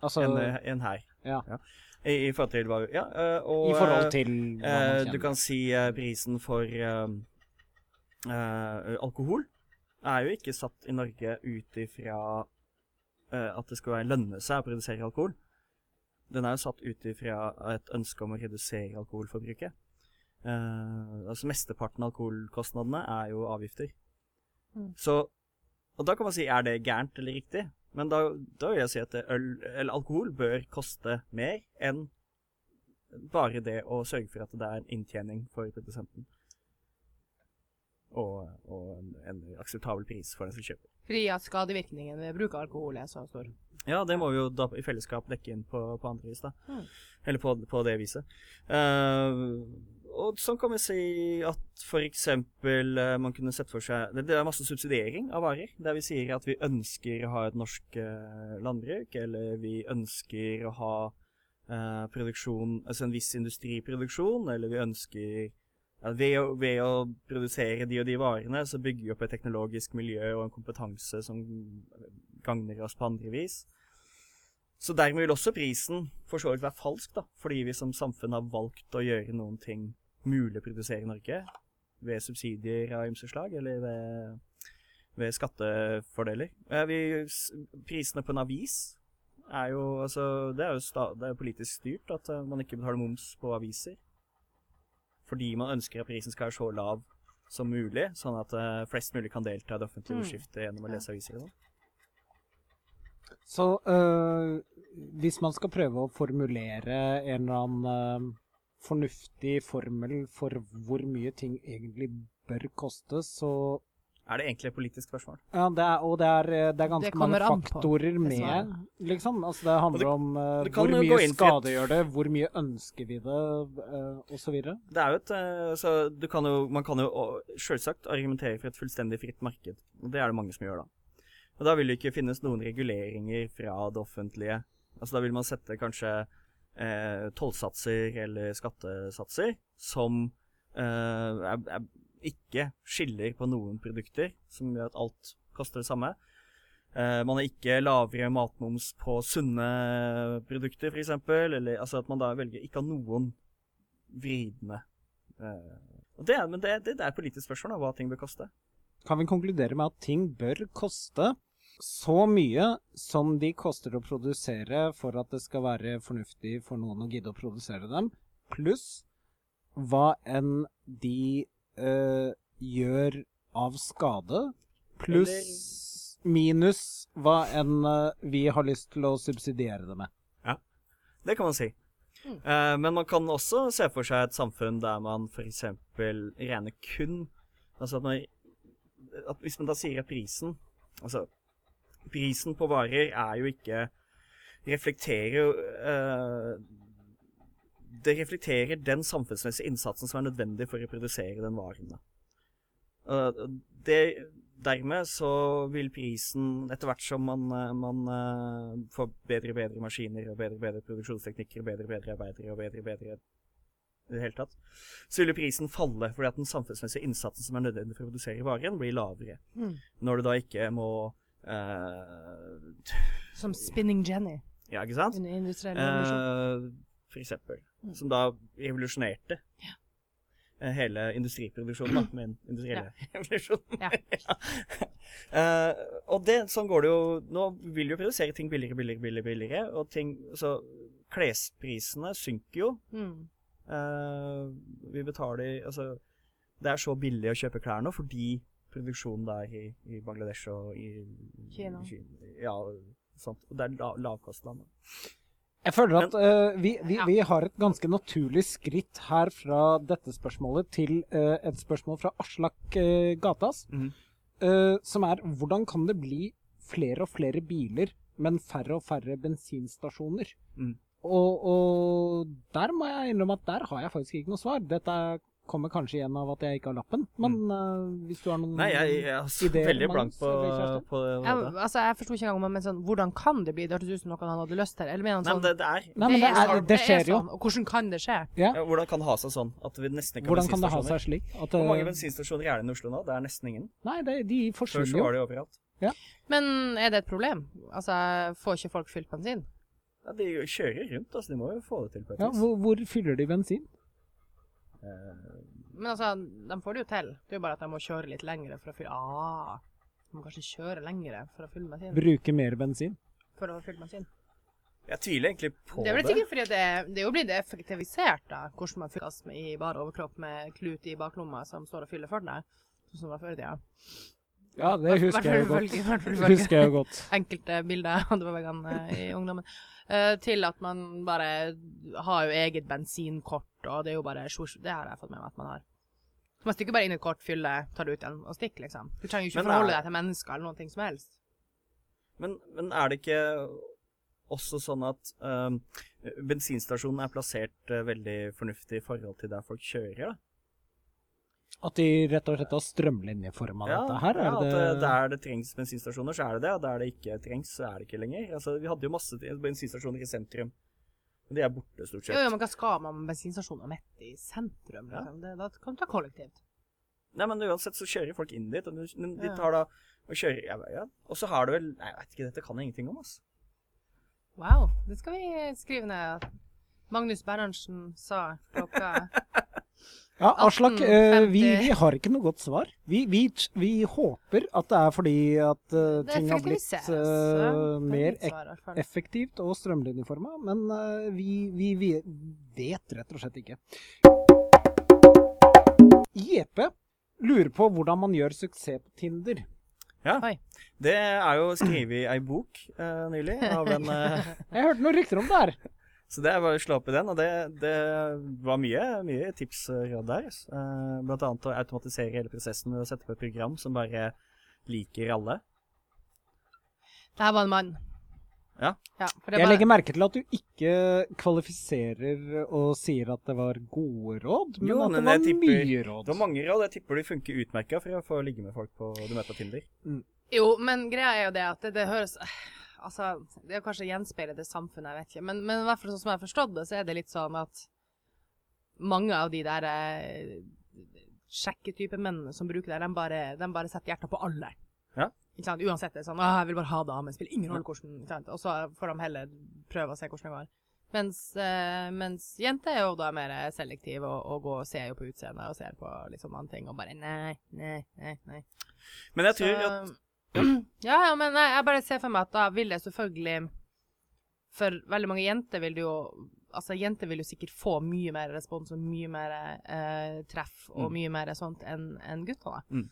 Altså enn en enn her. Ja. I, I forhold til hva Ja, eh, og i forhold eh, til eh. Du kan si prisen for alkohol er jo ikke satt i Norge ut ifra eh, at det skal være lønne seg å produsere alkohol. Den er jo satt ut ifra et ønske om å redusere alkoholforbruket. Uh, altså Mesteparten av alkoholkostnadene er jo avgifter. Mm. Så Og da kan man si er det gærent eller riktig? Men da, da vil jeg si at øl, eller alkohol bør koste mer enn bare det å sørge for at det er en inntjening for produsenten. Og, og en, en akseptabel pris for den som kjøper. Fordi at skadevirkningen ved bruk av alkohol er så stor. Ja, det må vi jo da i fellesskap dekke inn på, på andre vis, da. Mm. Eller på, på det viset. Uh, og sånn kan vi si at for eksempel eh, man kunne sett for seg det, det er masse subsidiering av varer. Der vi sier at vi ønsker å ha et norsk uh, landbruk, eller vi ønsker å ha produksjon Altså en viss industriproduksjon, eller vi ønsker ved, å, ved å produsere de og de varene, så bygger vi opp et teknologisk miljø og en kompetanse som gagner oss på andre vis. Så dermed vil også prisen for så vidt være falsk, da, fordi vi som samfunn har valgt å gjøre noen ting mulig å produsere i Norge ved subsidier av ymse slag, eller ved, ved skattefordeler. Vi, prisene på en avis er jo altså Det er jo, det er jo politisk styrt at eh, man ikke betaler moms på aviser. Fordi man ønsker at prisen skal være så lav som mulig, sånn at uh, flest mulig kan delta i det offentlige Mm. ordskiftet gjennom å lese aviser. sånn. Så uh, hvis man skal prøve å formulere en eller annen uh, fornuftig formel for hvor mye ting egentlig bør koste, så Er det egentlig et politisk spørsmål? Ja, det er, og det er, øh, det er ganske Det mange faktorer på, med, liksom. Altså, det handler det- om uh, det hvor mye skade gjør det, hvor mye ønsker vi det, uh, og så videre. Det er jo et uh, så du kan jo, Man kan jo selvsagt argumentere for et fullstendig fritt marked. Og det er det mange som gjør, da. Og da vil det ikke finnes noen reguleringer fra det offentlige. Altså Da vil man sette kanskje uh, tollsatser eller skattesatser som uh, er, er, ikke skiller på noen produkter, som gjør at alt koster det samme. Eh, man har ikke lavere matmoms på sunne produkter, f.eks. Eller altså at man da velger ikke ha noen vridende eh, det, Men det, det, det er et politisk spørsmål, da, hva ting bør koste. Kan vi konkludere med at ting bør koste så mye som de koster å produsere for at det skal være fornuftig for noen å gidde å produsere dem, pluss hva enn de øh, gjør av skade, pluss minus hva enn uh, vi har lyst til å subsidiere det med. Ja, Det kan man si. Mm. Uh, men man kan også se for seg et samfunn der man f.eks. regner kun Altså at man at Hvis man da sier at prisen Altså Prisen på varer er jo ikke Reflekterer jo eh, Det reflekterer den samfunnsmessige innsatsen som er nødvendig for å produsere den varen. det, dermed så vil prisen, etter hvert som man, man eh, får bedre og bedre maskiner og bedre og bedre produksjonsteknikker og bedre og bedre arbeidere og bedre og bedre i det hele tatt, så vil prisen falle fordi at den samfunnsmessige innsatsen som er nødvendig for å produsere varen, blir lavere. Mm. Når du da ikke må uh, Som Spinning Jenny Ja, ikke sant? under industriell revolusjon. Eh, for eksempel. Som da revolusjonerte ja. hele industriproduksjonen, da, med industrielle revolusjonen. Ja. uh, og det, sånn går det jo Nå vil vi jo produsere ting billigere, billigere, billigere, billigere og ting Så klesprisene synker jo. Mm. Uh, vi betaler Altså, det er så billig å kjøpe klær nå fordi produksjonen der i, i Bangladesh og i Kina. Ja, sant. Og det er la, lavkostland. da. Jeg føler at uh, vi, vi, vi har et ganske naturlig skritt her fra dette spørsmålet til uh, et spørsmål fra Aslak uh, Gatas, mm. som er hvordan kan det bli flere og flere biler, men færre og færre bensinstasjoner? Mm. Og, og der må jeg innrømme at der har jeg faktisk ikke noe svar. Dette kommer kanskje igjen av at jeg ikke har lappen, men uh, hvis du har noen Nei, jeg, jeg er Ideer, veldig blank på, på det. Ja, altså, jeg forsto ikke engang men sånn, hvordan kan det bli? Det hørtes ut som noe han hadde lyst til. Eller mener han Nei, sånn men det, det er Nei, men det, er, sånn, det er skjer jo. Sånn, og hvordan kan det skje? Ja. ja, Hvordan kan det ha seg sånn at vi nesten ikke har Hvordan kan det ha seg slik? At, Hvor mange øh, bensinstasjoner er det i Oslo nå? Det er nesten ingen. nei, det, de Før så jo. var det overalt. Men er det et problem? Altså, får ikke folk fylt bensin? Ja, de kjører rundt, altså. De må jo få det til Faktisk. Ja, hvor, hvor fyller de bensin? Eh, Men altså, de får det jo til. Det er jo bare at de må kjøre litt lengre for å fylle Ah, de må kanskje kjøre lengre for å fylle bensin? Bruke mer bensin? For å fylle bensin. jeg tviler egentlig på Det er vel det. sikkert fordi det, det er jo blitt effektivisert, da. Hvordan man fyller gass i bar overkropp med klut i baklomma som står og fyller for deg. Sånn som det var før i tida. Ja, det husker jeg jo godt. Husker jeg jo godt. enkelte bilder jeg hadde på veggene eh, i ungdommen. Uh, til at man bare har jo eget bensinkort, og det er jo bare Det har jeg fått med meg at man har. Så Man stikker bare inn et kort, fyller, tar det ut igjen og stikker, liksom. Du trenger jo ikke Men forholde er- deg til mennesker eller noen ting som helst. Men, men er det ikke også sånn at uh, bensinstasjonen er plassert uh, veldig fornuftig i forhold til der folk kjører? da? At de rett og slett har strømlinjeforma Ja, dette her? ja Er at det, eh, der det trengs bensinstasjoner, så er det det. Og der det ikke trengs, så er det ikke lenger. Altså, Vi hadde jo masse bensinstasjoner i sentrum Men De er borte, stort sett. jo, men hva skal man med bensinstasjoner midt i sentrum? Ja. Liksom? Det, da kan du ta kollektivt. Nei, men uansett så kjører folk inn dit, og de, de tar da og kjører ja, ja. Og så har du vel Nei, jeg vet ikke, dette kan jeg ingenting om, altså. Wow, det skal vi skrive ned. at Magnus Berntsen sa klokka Ja, Aslak, eh, vi, vi har ikke noe godt svar. Vi, vi, vi håper at det er fordi at uh, ting har blitt er mer svar, effektivt og strømlinjeforma, men uh, vi, vi, vi vet rett og slett ikke. Jeppe lurer på hvordan man gjør suksess på Tinder. Ja, Det er jo skrevet i ei bok nylig av en Jeg hørte noen rykter om det her. Så det er bare å slå opp i den, og det, det var mye, mye tips der. altså. Eh, blant annet å automatisere hele prosessen ved å sette på et program som bare liker alle. Det her var en mann. Ja. for det Jeg bare... legger merke til at du ikke kvalifiserer og sier at det var gode råd, men Jo, at det var tipper- mye råd. Det var mange råd. Jeg tipper de funker utmerka for å få ligge med folk på, du møter på Tinder. Jo, men greia er jo det at det, det høres Altså, det er kanskje gjenspeilet det samfunnet, jeg vet ikke. Men, men i hvert fall sånn som jeg har forstått det, så er det litt sånn at mange av de der eh, sjekketype mennene som bruker det, de bare, de bare setter hjertet på alle. Ja. Ikke sant? Uansett. det er sånn, 'Å, 'Jeg vil bare ha damen', spiller ingen rolle hvordan ikke sant? Og så får de heller prøve å se hvordan det går. Mens, eh, mens jenter er jo da mer selektive og, og går og ser jo på utseendet og ser på liksom andre ting og bare nei, nei, nei. nei. Men jeg tror Så- at Ja, ja, men nei, jeg bare ser for meg at da vil det selvfølgelig For veldig mange jenter vil det jo Altså, jenter vil jo sikkert få mye mer respons og mye mer eh, treff og Mm. mye mer sånt enn enn gutter, da. Mm.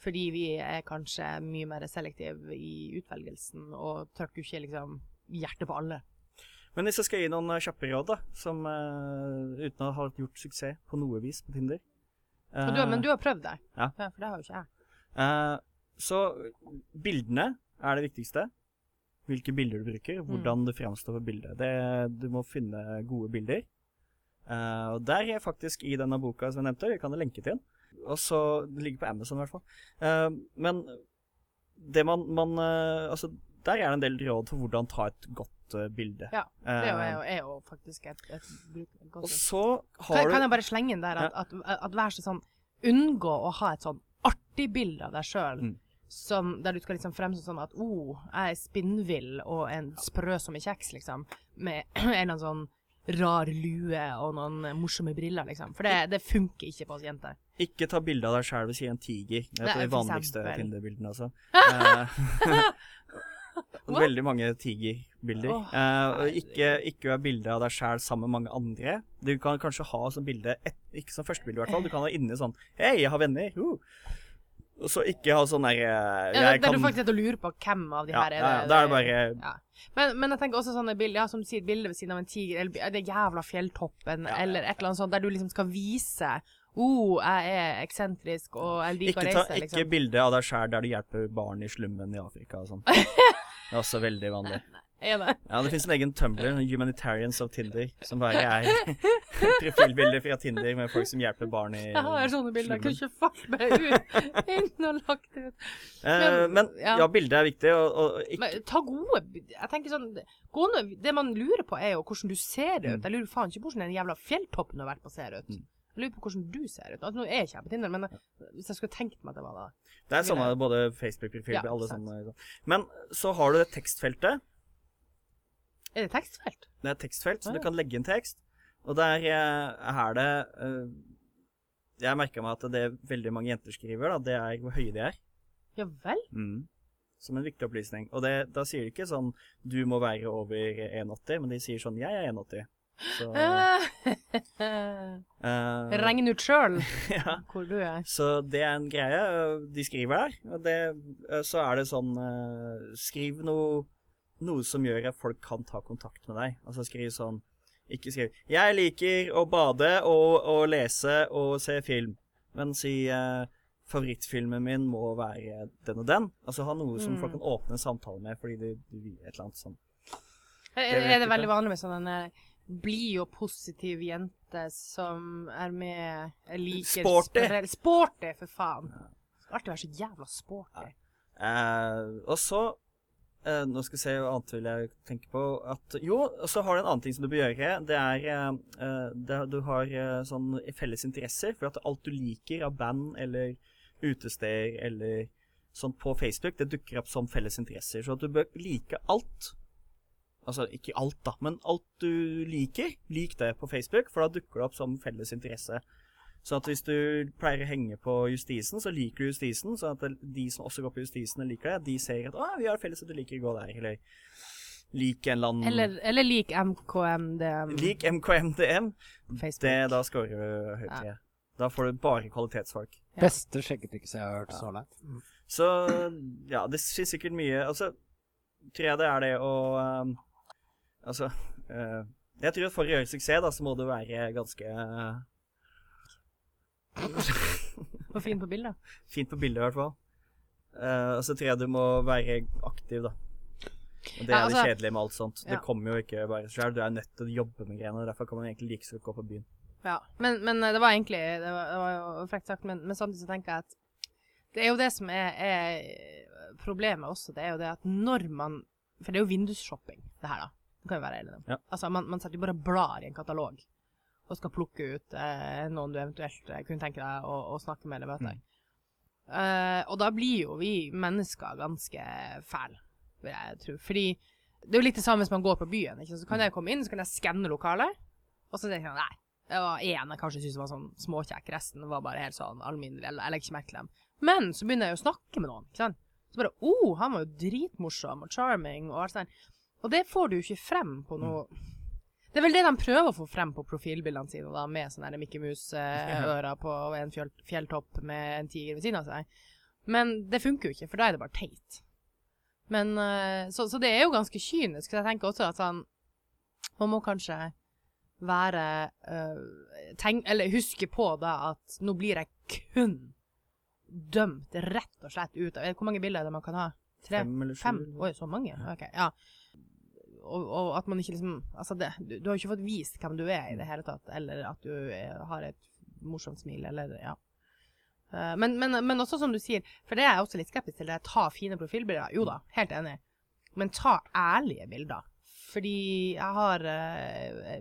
Fordi vi er kanskje mye mer selektive i utvelgelsen og trykker jo ikke liksom hjertet på alle. Men hvis jeg skal gi noen eh, kjappe råd, da, som eh, uten å ha gjort suksess på noe vis på Tinder Og du, har- men du har prøvd det? Ja. For det har jo ikke jeg. Eh, så bildene er det viktigste. Hvilke bilder du bruker, hvordan det framstår på bildet. Det, du må finne gode bilder. Uh, og der er faktisk i denne boka som jeg nevnte, vi kan lenke til den. Og så, Det ligger på Amazon i hvert fall. Uh, men det man, man uh, Altså, der er det en del råd for hvordan ta et godt bilde. Ja, Det er jo, er jo, faktisk et, et, et godt og så Kan, har kan du jeg bare slenge inn der at, at, at vær så sånn Unngå å ha et sånn artig bilde av deg sjøl. Mm. Som, der du skal liksom fremstå som at oh, jeg er spinnvill og en sprø som en kjeks, liksom. Med en eller annen sånn rar lue og noen morsomme briller, liksom. For det, det funker ikke på oss jenter. Ikke ta bilde av deg sjæl ved siden av en tiger. Det er de vanligste. Tinder-bildene, altså. Veldig mange tigerbilder. Oh, uh, ikke, ikke ha bilde av deg sjæl sammen med mange andre. Du kan kanskje ha som bilde et, Ikke som første bilde, i hvert fall. Du kan ha inni sånn Hei, jeg har venner. Uh. Og så ikke ha sånn der eh, Ja, der du faktisk sitter og lurer på hvem av de ja, her ja, ja, Da er det bare Ja. Men, men jeg tenker også sånne bilder, ja, som sier, bilder ved siden av en tiger, eller det jævla fjelltoppen, eller et eller annet sånt, der du liksom skal vise Oh, jeg er eksentrisk, og jeg liker Ikke, å ta, reise, ikke liksom. bilde av deg sjæl der du hjelper barn i slummen i Afrika og sånn. Det er også veldig vanlig. Ja, det finnes en egen Tumblr, Humanitarians of Tinder, som bare er profilbilder fra Tinder med folk som hjelper barn i Jeg har sånne bilder. Jeg kunne ikke fått meg ut inn og lagt det ut. Eh, Men- men ja. ja, bildet er viktig, og, og ikke Men ta gode Jeg tenker sånn gående, Det man lurer på, er jo hvordan du ser ut. Mm. Jeg lurer faen ikke på hvordan den jævla fjelltoppen du har vært på, ser ut. Mm. Jeg lurer på hvordan du ser ut. Altså, nå er jeg ikke jeg på Tinder, men hvis jeg skulle tenkt meg at det var det Det er sånne både Facebook-profil, Ja, alle sant. sånne. Men så har du det tekstfeltet. Er det tekstfelt? Det er tekstfelt, så Ah, du kan legge inn tekst. Og der er er det eh, Jeg merka meg at det veldig mange jenter skriver, da, det er hvor høye de er. Ja vel? Mm. Som en viktig opplysning. Og det, da sier de ikke sånn 'du må være over 1,80', men de sier sånn 'jeg er 1,80'. Så uh, Regn ut sjøl ja. hvor du er. Så det er en greie. De skriver der. Og det, eh, så er det sånn uh, Skriv noe, noe som gjør at folk kan ta kontakt med deg. Altså skriv sånn Ikke skriv 'Jeg liker å bade og, og lese og se film', men si eh, 'Favorittfilmen min må være den og den'. Altså ha noe som Mm. folk kan åpne en samtale med fordi du, du vil et eller annet sånn. Er, er det veldig vanlig med sånn blid og positiv jente som er med jeg liker Sporty. Sporty, for faen. Det skal alltid være så jævla sporty. Eh, og så eh, Nå skal vi se hva annet vil jeg tenke på. At, jo, så har du en annen ting som du bør gjøre. Det er eh, det, Du har uh, sånn felles interesser. For at alt du liker av band eller utesteder eller sånt på Facebook, det dukker opp som felles interesser. Så at du bør like alt. Altså ikke alt, da, men alt du liker, lik det på Facebook, for da dukker det opp som felles interesse. Så at hvis du pleier å henge på Justisen, så liker du Justisen. Så at de som også går på Justisen og liker det, de ser at 'Å, vi har felles at du liker å gå der', eller lik en eller annen Eller, eller lik MKMDM Lik MKMDM. Facebook. Det, da scorer du høyt. Ja. Ja. Da får du bare kvalitetsfolk. Ja. Beste sjekketrikset jeg har hørt så langt. Så ja, det finnes sikkert mye Altså, tror jeg det er det å um, Altså uh, Jeg tror at for å gjøre suksess, da, så må du være ganske eh, Og fin på bildet. fint på bildet, i hvert fall. Eh, og så tror jeg du må være aktiv, da. Og det Ja, er altså- det kjedelige med alt sånt. Ja. Det kommer jo ikke bare sjøl. Du er nødt til å jobbe med greiene. og Derfor kan man egentlig like så godt gå på byen. Ja, men, men eh, det var egentlig Det var, det var jo frekt sagt, men, men samtidig så tenker jeg at det er jo det som er, er problemet også. Det er jo det at når man For det er jo vindusshopping, det her, da. Det kan jo være enig i. Ja. Altså, man, man setter jo bare blar i en katalog og skal plukke ut eh, noen du eventuelt eh, kunne tenke deg å, å snakke med eller møte. Eh, og da blir jo vi mennesker ganske fæle, vil jeg tro. Fordi det er jo litt det samme hvis man går på byen. Ikke? Så kan jeg komme inn, så kan jeg skanne lokalet, og så tenker jeg nei. Det var én jeg kanskje syntes var sånn småkjekk, resten var bare helt sånn alminnelig. eller Jeg legger ikke merke til dem. Men så begynner jeg jo å snakke med noen. ikke sant? Så bare Å, oh, han var jo dritmorsom og charming og alt sånt. Og det får du jo ikke frem på noe Det er vel det de prøver å få frem på profilbildene sine, da, med sånne der Mickey Mouse-ører på en fjell, fjelltopp med en tiger ved siden av seg. Men det funker jo ikke, for da er det bare teit. Men eh, så, så det er jo ganske kynisk. Så jeg tenker også at sånn Man må kanskje være øh, tenk, Eller huske på da at nå blir jeg kun dømt rett og slett ut av Hvor mange bilder er det man kan ha? Tre? Fem eller sju. Fem? Oi, så mange? Ok, ja. Og, og at man ikke liksom Altså, det, du, du har jo ikke fått vist hvem du er i det hele tatt, eller at du har et morsomt smil, eller ja. Eh, men, men, men også som du sier, for det er jeg også litt skeptisk til, det er ta fine profilbilder. Jo da, helt enig. Men ta ærlige bilder. Fordi jeg har eh,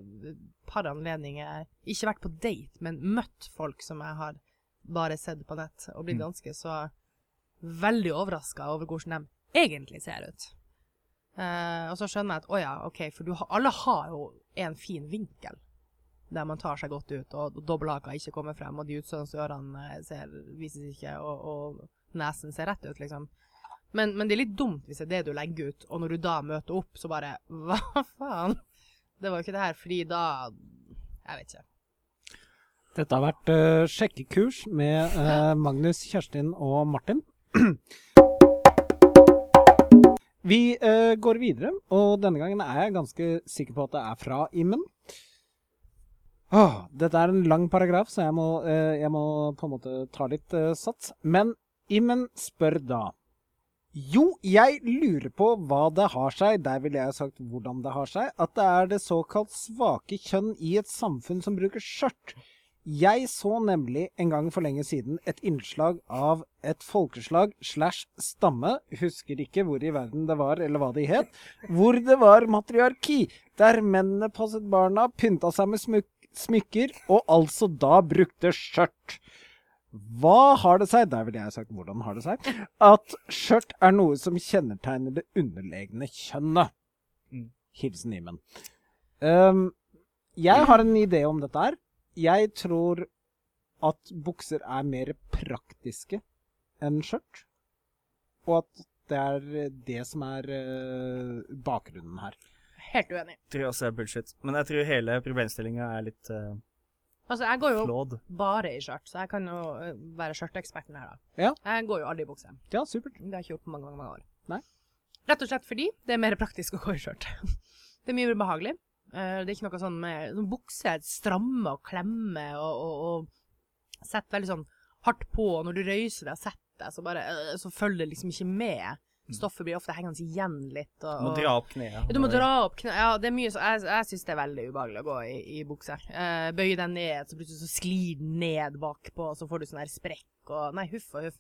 par anledninger ikke vært på date, men møtt folk som jeg har bare sett på nett, og blitt Mm. ganske så veldig overraska over hvordan de egentlig ser ut. Eh, og så skjønner jeg at å ja, OK, for du har, alle har jo en fin vinkel der man tar seg godt ut, og dobbelthaka ikke kommer frem, og de utstøtende eh, ser, vises ikke, og, og nesen ser rett ut, liksom. Men, men det er litt dumt hvis det er det du legger ut, og når du da møter opp, så bare Hva faen? Det var jo ikke det her, fordi da Jeg vet ikke. Dette har vært uh, sjekkekurs med uh, Magnus, Kjerstin og Martin. Vi uh, går videre, og denne gangen er jeg ganske sikker på at det er fra Immen. Åh, dette er en lang paragraf, så jeg må, uh, jeg må på en måte ta litt uh, sats. Men Immen spør da Jo, jeg lurer på hva det har seg, der ville jeg ha sagt hvordan det har seg, at det er det såkalt svake kjønn i et samfunn som bruker skjørt. Jeg så nemlig en gang for lenge siden et innslag av et folkeslag slash stamme, husker ikke hvor i verden det var eller hva de het, hvor det var matriarki, der mennene passet barna, pynta seg med smyk smykker, og altså da brukte skjørt. Hva har det seg, der ville jeg sagt hvordan har det seg, at skjørt er noe som kjennetegner det underlegne kjønnet. Mm. Hilsen Imen. Um, jeg har en idé om dette her. Jeg tror at bukser er mer praktiske enn skjørt. Og at det er det som er eh, bakgrunnen her. Helt uenig. Jeg tror også er bullshit. Men jeg tror hele problemstillinga er litt uh, Altså, jeg går jo flawed. bare i skjørt, så jeg kan jo øh, være skjørteksperten her, da. Ja. Jeg går jo aldri i bukse. Ja, supert. Det har jeg ikke gjort på mange, mange, mange år. Nei. Rett og slett fordi det er mer praktisk å gå i skjørt. det er mye mer behagelig. Eh, det er ikke noe sånn med sånn Bukse stramme og klemme og, og, og setter veldig sånn hardt på, og når du røyser deg og setter deg, så bare øh, Så følger det liksom ikke med. Stoffet blir ofte hengende igjen litt. Og, Du må dra opp kneet. ja, du må dra opp kneet. Ja, det er mye så Jeg, jeg syns det er veldig ubehagelig å gå i, i bukse. Eh, bøye deg ned, så plutselig så sklir den ned bakpå, og så får du sånn her sprekk og Nei, huff og huff.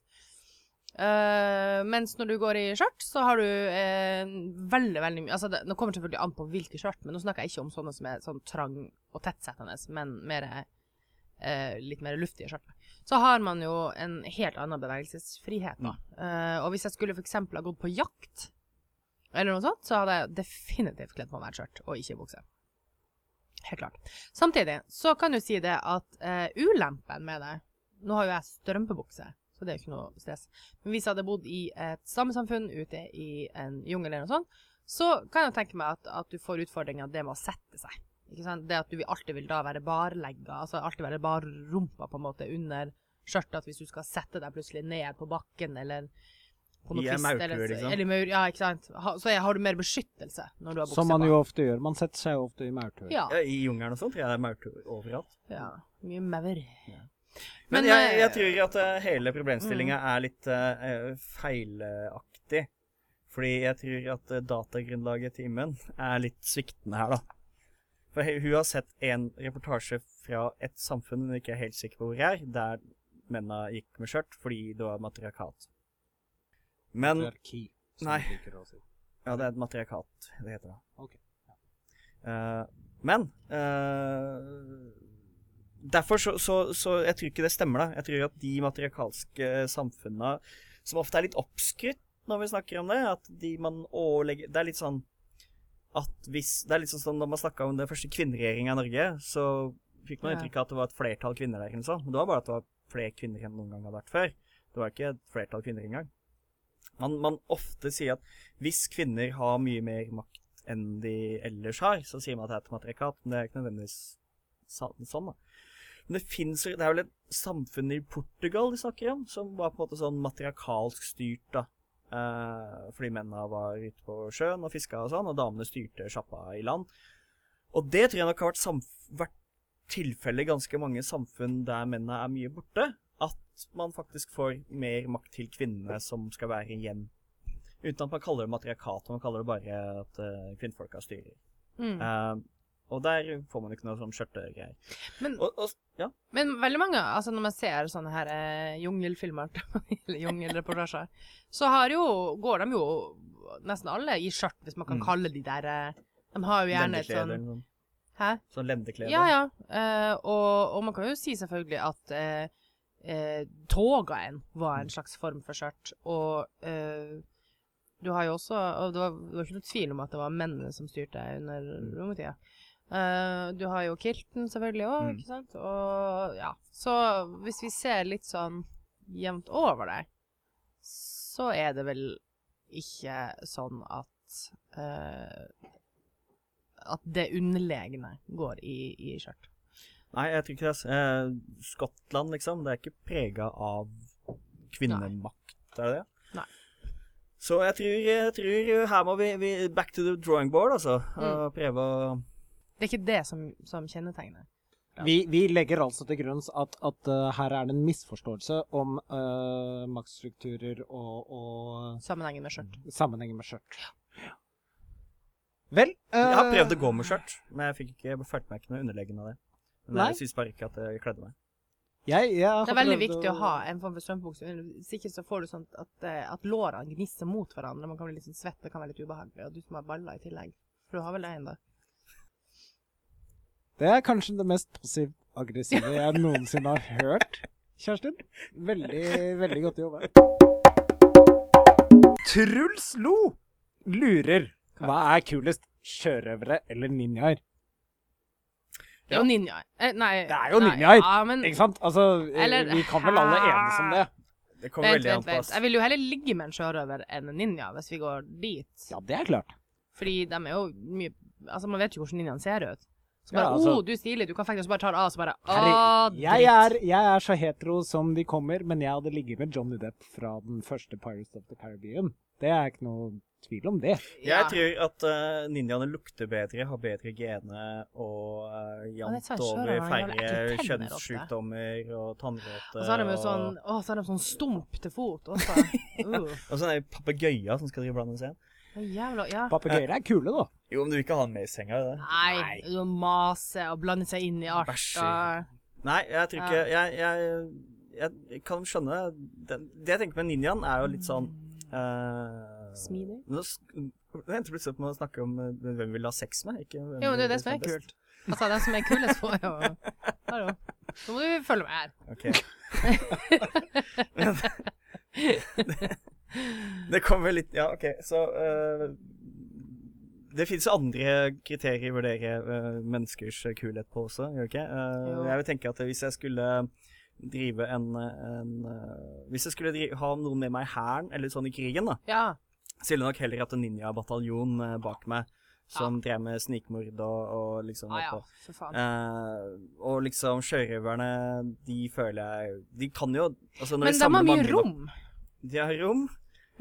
Eh, mens når du går i skjørt, så har du uh, veldig, veldig mye Altså, det, nå kommer det selvfølgelig an på hvilke skjørt, men nå snakker jeg ikke om sånne som er sånn trang og tettsettende, men mer uh, litt mer luftige skjørt. Så har man jo en helt annen bevegelsesfrihet, da. Eh, og hvis jeg skulle eksempel ha gått på jakt, eller noe sånt, så hadde jeg definitivt kledd på meg et skjørt, og ikke bukse. Helt klart. Samtidig så kan du si det at eh, ulempen med det Nå har jo jeg strømpebukse, så det er jo ikke noe stress. Men hvis jeg hadde bodd i et stammesamfunn ute i en jungel eller noe sånt, så kan jeg tenke meg at, at du får utfordringer av det med å sette seg. Ikke sant? Det at du alltid vil da være barlegga, altså alltid være barrumpa på en måte under skjørtet. At hvis du skal sette deg plutselig ned på bakken eller på noe I en maurtue, eller, liksom. eller maur, ja, ikke sant. Ha, så har du mer beskyttelse når du har bukse Som man jo ofte gjør. Man setter seg ofte i maurtue. Ja. Ja, I jungelen og sånn tror jeg det er maurtue overalt. ja. Mye maur. Men, Men, jeg, eh, jeg tror at eh, hele problemstillinga er litt eh, feilaktig. Fordi jeg tror at datagrunnlaget til Immen er litt sviktende her, da. For hun har sett en reportasje fra et samfunn hun ikke er helt sikker på hvor er, der mennene gikk med skjørt fordi det var matriarkat. Men Matriarki, som Nei. liker å si. Ja, det er et matriarkat det heter. da. Okay. Ja. Uh, men eh, Derfor så, så, så Jeg tror ikke det stemmer, da. Jeg tror at de matriarkalske samfunna, som ofte er litt oppskrytt når vi snakker om det, at de man ålegger Det er litt sånn at hvis Det er litt sånn som da man snakka om den første kvinneregjeringa i Norge, så fikk man inntrykk av at det var et flertall kvinner der, eller noe sånt. Men det var bare at det var flere kvinner enn noen gang hadde vært før. Det var ikke et flertall kvinner engang. Man, man ofte sier at hvis kvinner har mye mer makt enn de ellers har, så sier man at det er et matriarkat, men det er ikke nødvendigvis sånn, da. Men det finnes Det er vel et samfunn i Portugal de snakker om, som var på en måte sånn matriarkalsk styrt, da. Eh, fordi mennene var ute på sjøen og fiska og sånn, og damene styrte sjappa i land. Og det tror jeg nok har vært, vært tilfellet i ganske mange samfunn der mennene er mye borte. At man faktisk får mer makt til kvinnene som skal være igjen. Uten at man kaller det matriarkat, man kaller det bare at uh, kvinnfolka styrer. Mm. Eh, og der får man ikke noe sånn skjørtegreier. Men, Og, og, ja. men veldig mange, altså når man ser sånne her eh, jungelfilmer, eller jungelreportasjer, så har jo, går de jo nesten alle i skjørt, hvis man kan Mm. kalle de der eh, De har jo gjerne et sånn. Hæ? Sånn lendeklede. Ja, ja. Eh, og, og man kan jo si selvfølgelig at eh, eh, togaen var en slags form for skjørt. Og eh, du har jo også Og det var, det var ikke noe tvil om at det var mennene som styrte under romertida. Eh, du har jo kilten selvfølgelig òg, Mm. ikke sant? Og ja. Så hvis vi ser litt sånn jevnt over det, så er det vel ikke sånn at uh, at det underlegne går i, i skjørt. Nei, jeg tror ikke det. Eh, Skottland, liksom, det er ikke prega av kvinnemakt, er det det? Nei. Så jeg tror, jeg tror her må vi, vi back to the drawing board, altså. Mm. Og prøve å Det er ikke det som, som kjennetegner. Vi, vi legger altså til grunn at, at uh, her er det en misforståelse om uh, maktstrukturer og, og Sammenhengen med skjørt. Sammenhengen med skjørt. Vel Jeg har uh, prøvd å gå med skjørt, men jeg fikk ikke, følte meg ikke noe underleggende av det. Men Nei. jeg syns bare ikke at jeg kledde meg. Jeg, jeg har Det er veldig viktig å ha en form for strømpebukse. Hvis ikke så får du sånn at, at lårene gnisser mot hverandre. Man kan bli litt sånn svett, det kan være litt ubehagelig. Og du som har baller i tillegg. For du har vel det ennå? Det er kanskje det mest passiv-aggressive jeg noensinne har hørt. Kjerstin, veldig, veldig godt jobba. Truls Lo lurer. Hva er kulest, sjørøvere eller ninjaer? Det er jo ninjaer. Eh, nei. Det er jo nei, ninjaer. Ja, men Ikke sant? Altså, eh, Eller- vi kan vel alle enes om det? Det kommer veldig an på oss. Jeg vil jo heller ligge med en sjørøver enn en ninja, hvis vi går dit. Ja, det er klart. Fordi de er jo mye Altså, man vet jo hvordan ninjaen ser ut. Så bare Ja, altså- Å, du er stilig, du kan faktisk bare ta det av, så bare Å, Herre, dritt. jeg, er, jeg er så hetero som de kommer, men jeg hadde ligget med Johnny Depp fra den første Pirates of the Caribbean. Det er ikke noe tvil om det. Ja. Jeg tror at uh, ninjaene lukter bedre, har bedre gene og uh, Ja, jevnt over færre kjønnssykdommer og tannråte. Og så har de jo sånn Å, så har de sånn stump til fot også. Uh, Og sånne papegøyer som skal drive blande seg inn. Jævla Ja. Papegøyer er kule, da. Jo, men du vil ikke ha den med i senga, det? Nei, du mase og blande seg inn i og- Nei, jeg tror ikke jeg, jeg, jeg kan skjønne det, det jeg tenker med ninjaen, er jo litt sånn uh, Smidig. Nå nå endte plutselig opp med å snakke om eh, hvem vi vil ha sex med, ikke hvem Jo, men det er vi det som er best. kult. Altså, den som er kulest, får jo Hallo. Nå må du følge med her. Ok. Men det, det kommer litt Ja, OK, så uh, Det fins andre kriterier å vurdere uh, menneskers kulhet på også, gjør det ikke? Uh, jeg vil tenke at hvis jeg skulle drive en, en Hvis jeg skulle drive, ha noen med meg i hæren, eller sånn i krigen, da, Ja. så ville jeg nok heller hatt en ninjabataljon uh, bak meg som drev med snikmord og, og liksom Ah, ja, for faen. Eh, og liksom sjørøverne, de føler jeg De kan jo altså Men de har mye rom. De har rom.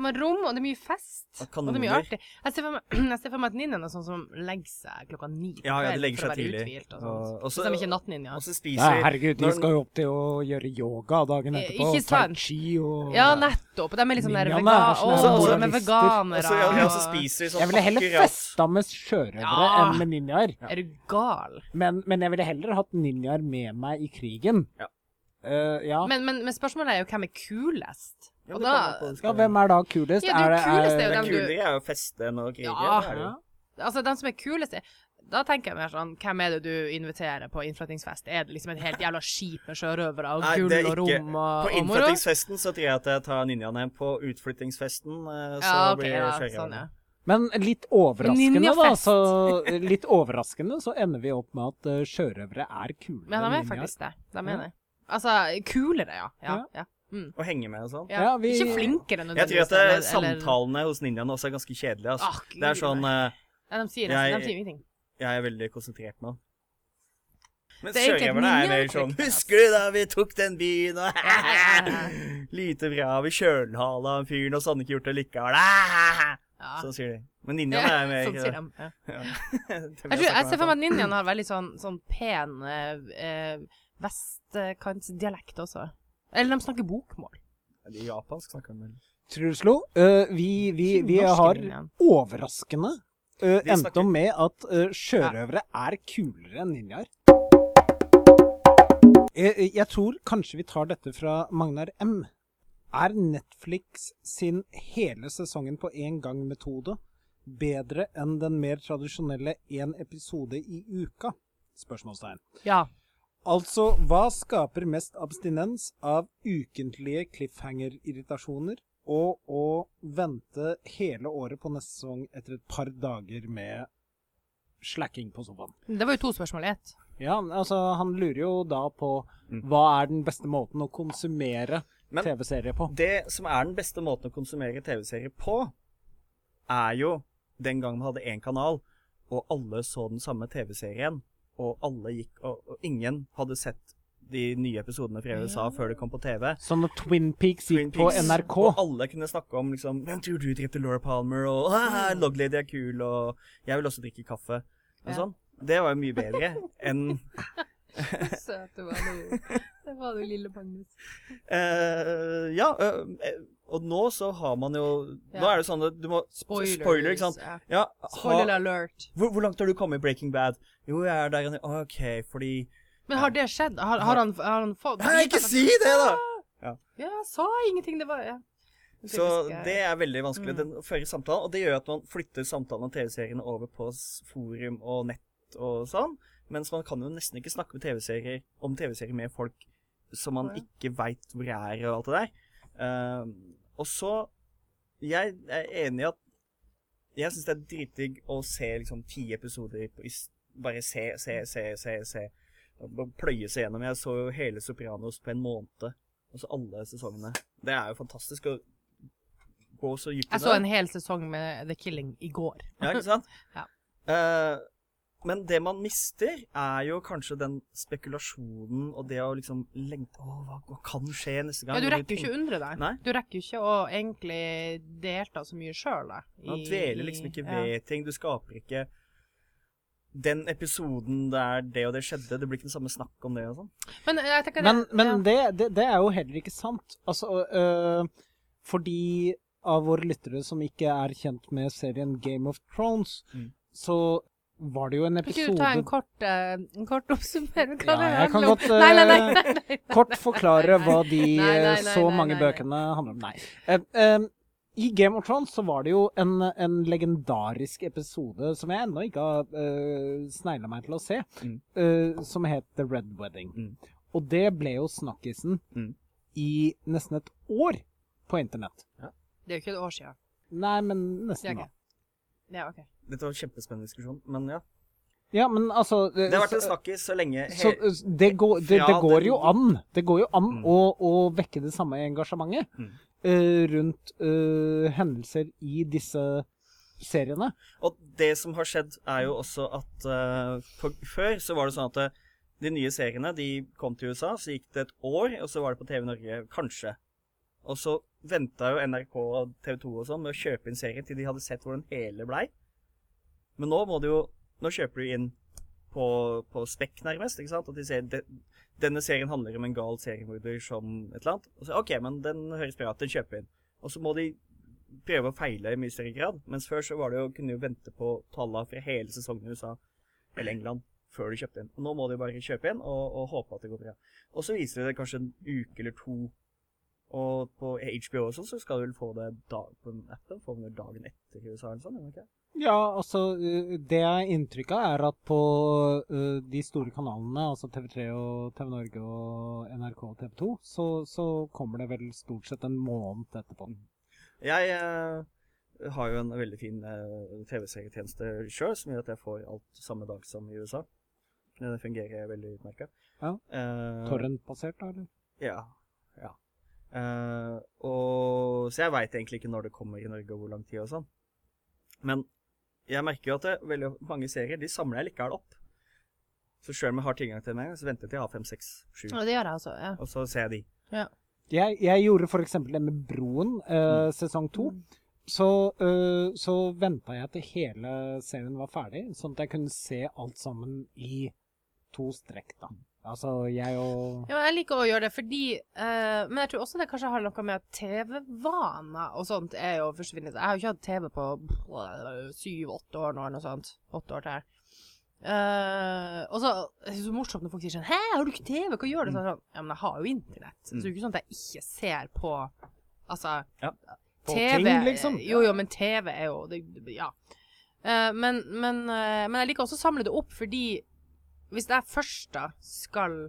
De har rom, og det er mye fest. Og Og det er mye artig. Jeg ser for meg, jeg ser for meg at ninjaen er sånn som legger seg klokka ni Ja, ja, de legger seg tidlig. uthvilt og Og- sånt. og så- de ikke nattninja. Og så spiser Nei, herregud, de skal jo opp til å gjøre yoga dagen Eh, etterpå. ikke sant? Tai chi og Ja, nettopp. De er sånn der Ninjaene vega er sånne Å, her de er moralister. veganere. og så, ja, ja, så spiser de sånn Jeg ville heller festa med sjørøvere Ja. enn med ninjaer. Er du gal? Men, men jeg ville heller hatt ninjaer med meg i krigen. Ja. Uh, ja. Men, men, men spørsmålet er jo hvem er kulest? Ja, Og da det ja, hvem er da kulest? Ja, det kuleste er jo Det du- kulere er jo feste enn å krige. Ja. det det. Altså, den som er kulest er- Da tenker jeg mer sånn Hvem er det du inviterer på innflyttingsfest? Er det liksom et helt jævla skip med sjørøvere og Nei, gull og rom og, På innflyttingsfesten så tror jeg at jeg tar ninjaene. hjem. På utflyttingsfesten eh, så Ja, okay, blir ja, det sånn, ja. Men litt overraskende, da. Så, litt overraskende så ender vi opp med at eh, sjørøvere er kulere Men de er faktisk det. De er det. Altså, kulere, ja. Ja. Ja. Mm. Å henge med og sånn. ja. Ja, vi- Ikke flinkere Jeg tror at det, eller- eller- samtalene hos ninjaene også er ganske kjedelige. Altså. Ah, det er sånn eh, Ja, de sier, jeg- de sier ingenting. Jeg er veldig konsentrert nå. Men er sjørøverne er mer sånn. Husker du da vi tok den byen, og. Lite bra, vi kjølhala han fyren, og så hadde han ikke gjort det likevel. Ah! Ja. Sånn sier de. Men ninjaene er mer sånn sier de. Ja. Jeg, tror, jeg ser for meg at ninjaene har veldig sånn, sånn pen eh, eh, vestkantsdialekt også. Eller de snakker bokmål. Eller er japansk snakker de vel. Truslo, uh, vi, vi, vi har overraskende uh, endt om med at uh, sjørøvere er kulere enn ninjaer. Jeg, jeg tror kanskje vi tar dette fra Magnar M. Er Netflix sin hele sesongen på én gang-metode bedre enn den mer tradisjonelle én episode i uka? Spørsmålstegn. Ja. Altså, hva skaper mest abstinens av ukentlige cliffhanger-irritasjoner og å vente hele året på neste sesong etter et par dager med slacking på sofaen? Det var jo to spørsmål i ett. Ja, altså, han lurer jo da på Mm. hva er den beste måten å konsumere TV-serier på? Det som er den beste måten å konsumere TV-serier på, er jo den gang vi hadde én kanal, og alle så den samme TV-serien, og alle gikk og, og ingen hadde sett de nye episodene fra USA før det kom på TV. Sånn når Twin Peaks Twin gikk på Peaks, NRK Og alle kunne snakke om liksom Hvem tror du drepte Laura Palmer? Og ah, Loglady er kul, og jeg vil også drikke kaffe. Og Ja. sånn. Det var jo mye bedre enn Søt du var du. Det var du, lille Magnus. Uh, Ja. eh, og nå så har man jo Nå Ja. er det sånn at du må Spoilers. Spoiler, ikke sant? Ja. Ja, Spoiler alert. hvor, hvor langt har du kommet i Breaking Bad? Jo, jeg er der og OK, fordi Men har det skjedd? Har, har, han, har han fått Nei, ikke si det, da! Ja, jeg sa ingenting. Det var ja. Så det er veldig vanskelig, Mm. den å føre samtalen. Og det gjør at man flytter samtalen om TV-seriene over på forum og nett og sånn. Mens man kan jo nesten ikke snakke med TV-serier om TV-serier med folk som man ikke veit hvor er, og alt det der. Ehm, og så Jeg er enig i at Jeg syns det er dritdigg å se liksom ti episoder i Bare se, se, se, se, se. Og Pløye seg gjennom. Jeg så jo hele Sopranos på en måned. Altså alle sesongene. Det er jo fantastisk å gå så dypt i Jeg så en hel sesong med The Killing i går. Ja, ikke sant? Ja. Eh, men det man mister, er jo kanskje den spekulasjonen og det å liksom lengte Å, hva, hva kan skje neste gang? Ja, du rekker jo ikke å undre deg. Nei. Du rekker jo ikke å egentlig delta så mye sjøl, da. Man dveler liksom ikke ja. ved ting. Du skaper ikke den episoden der det og det skjedde. Det blir ikke den samme snakk om det og sånn. Men eh, jeg tenker Men, det, men ja. det, det, det er jo heller ikke sant. Altså, øh, for de av våre lyttere som ikke er kjent med serien Game of Thrones, Mm. så var det jo en Kan ikke du ta en kort, uh, en kort oppsummering? hva Ja, jeg kan godt, Nei, nei, nei. eh, nei. Kort forklare hva de Nei, nei, eh, nei, så nei, mange bøkene handler om. Nei. Uh, I Game of Thrones så var det jo en, en legendarisk episode som jeg ennå ikke har uh, snegla meg til å se, Mm. eh, som het The Red Wedding. Mm. Og det ble jo snakkisen Mm. i nesten et år på internett. Det er jo ikke et år siden. Nei, men nesten. nesten, ikke. da. Ja, OK. Dette var en kjempespennende diskusjon, men ja. Ja, men altså Det har vært en snakkis så lenge Så det går, det, det går jo an Det går jo an Mm. å, å vekke det samme engasjementet Mm. uh, rundt uh, hendelser i disse seriene. Og det som har skjedd, er jo også at uh, for, før så var det sånn at de nye seriene de kom til USA, så gikk det et år, og så var det på TV Norge, kanskje. Og så venta jo NRK og TV 2 og sånn med å kjøpe inn serien til de hadde sett hvordan hele blei. Men nå må du jo Nå kjøper du inn på, på spekk, nærmest. ikke sant? At de ser de, denne serien handler om en gal seriemorder som et eller annet. Og så, OK, men den høres bra ut, den kjøper inn. Og så må de prøve å feile i mye større grad. Mens før så var det jo, kunne du vente på tallene fra hele sesongen i USA eller England før du kjøpte inn. Og nå må du bare kjøpe inn og, og håpe at det går bra. Og så viser det kanskje en uke eller to. Og på HBO og sånn, så skal du vel få det dag, på appen. får du dagen etter USA eller sånn, ikke? Ja, altså eh, Det jeg inntrykket er at på uh, de store kanalene, altså TV3 og TV Norge og NRK og TV 2, så, så kommer det vel stort sett en måned etterpå. Jeg uh, har jo en veldig fin uh, TV-serietjeneste sjøl, som gjør at jeg får alt samme dag som i USA. Det fungerer veldig utmerka. Ja. Torrent-basert, da, eller? Ja. ja. Og, så jeg veit egentlig ikke når det kommer i Norge, og hvor lang tid og sånn. Men jeg merker jo at det, veldig mange serier de samler jeg likevel opp. Så sjøl om jeg har tilgang til dem så venter jeg til jeg har fem, seks, sju. Og det gjør jeg også. Ja. Og så ser jeg de. Jeg, jeg gjorde f.eks. det med Broen, eh, sesong to. Så, uh, så venta jeg til hele serien var ferdig, sånn at jeg kunne se alt sammen i to strekk, da. Altså, jeg og Ja, men jeg liker å gjøre det fordi eh, Men jeg tror også det kanskje har noe med at TV-vaner og sånt er jo forsvinnende. Jeg har jo ikke hatt TV på syv-åtte år nå, eller noe sånt. Åtte år til. Uh, og så er det så morsomt når folk sier sånn 'Hæ, har du ikke TV? Hva gjør du?' Så er sånn, ja, men jeg har jo internett. Så det er jo ikke sånn at jeg ikke ser på Altså Ja. På TV ting, liksom. Jo, jo, men TV er jo det, Ja. Uh, men, men, uh, men jeg liker også å samle det opp, fordi hvis jeg først da skal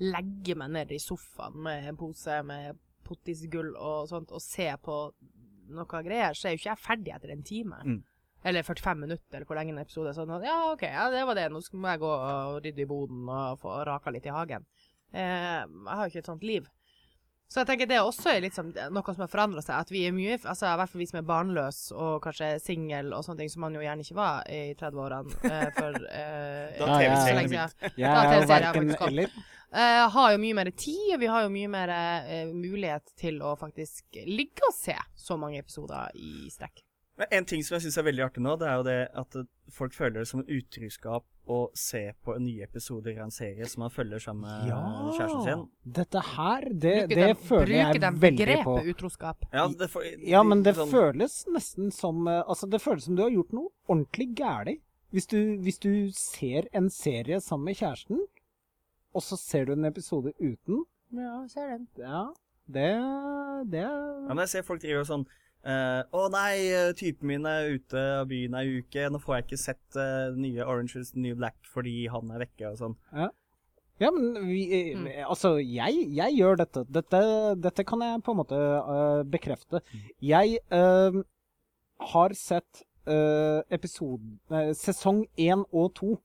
legge meg ned i sofaen med en pose med pottisgull og sånt, og se på noe greier, så er jo ikke jeg ferdig etter en time. Mm. Eller 45 minutter, eller hvor lenge en episode er. Sånn at, ja, OK, ja, det var det. Nå må jeg gå og rydde i boden og få raka litt i hagen. Eh, jeg har jo ikke et sånt liv. Så jeg tenker det er også er litt sånn, noe som har forandra seg. At vi er mye altså I hvert fall vi som er barnløse og kanskje singel og sånne ting, som man jo gjerne ikke var i 30-årene. Eh, for eh, Da Ja, så TV-serien lenge siden. begynte. Jo TV-serier verken eller. Eh, har jo mye mer tid, og vi har jo mye mer eh, mulighet til å faktisk ligge og se så mange episoder i strekk. Men En ting som jeg syns er veldig artig nå, det er jo det at eh, folk føler det som en utroskap å se på nye episoder av en serie som man følger sammen med kjæresten sin. Dette her, det, det de- føler jeg de veldig på. begrepet utroskap? Ja, det, får, Ja, men det sånn- føles nesten som eh, Altså, det føles som du har gjort noe ordentlig gærent. Hvis du, hvis du ser en serie sammen med kjæresten, og så ser du en episode uten, Ja, ser den. ja, det Det Ja, men jeg ser folk driver og sånn eh, Å nei, eh, typen min er ute av byen ei uke. Nå får jeg ikke sett uh, nye Orange is New Black fordi han er vekke og sånn. Ja, men vi, Mm. altså, jeg, jeg gjør dette. dette. Dette kan jeg på en måte uh, bekrefte. Jeg eh, har sett eh, episode, sesong én og to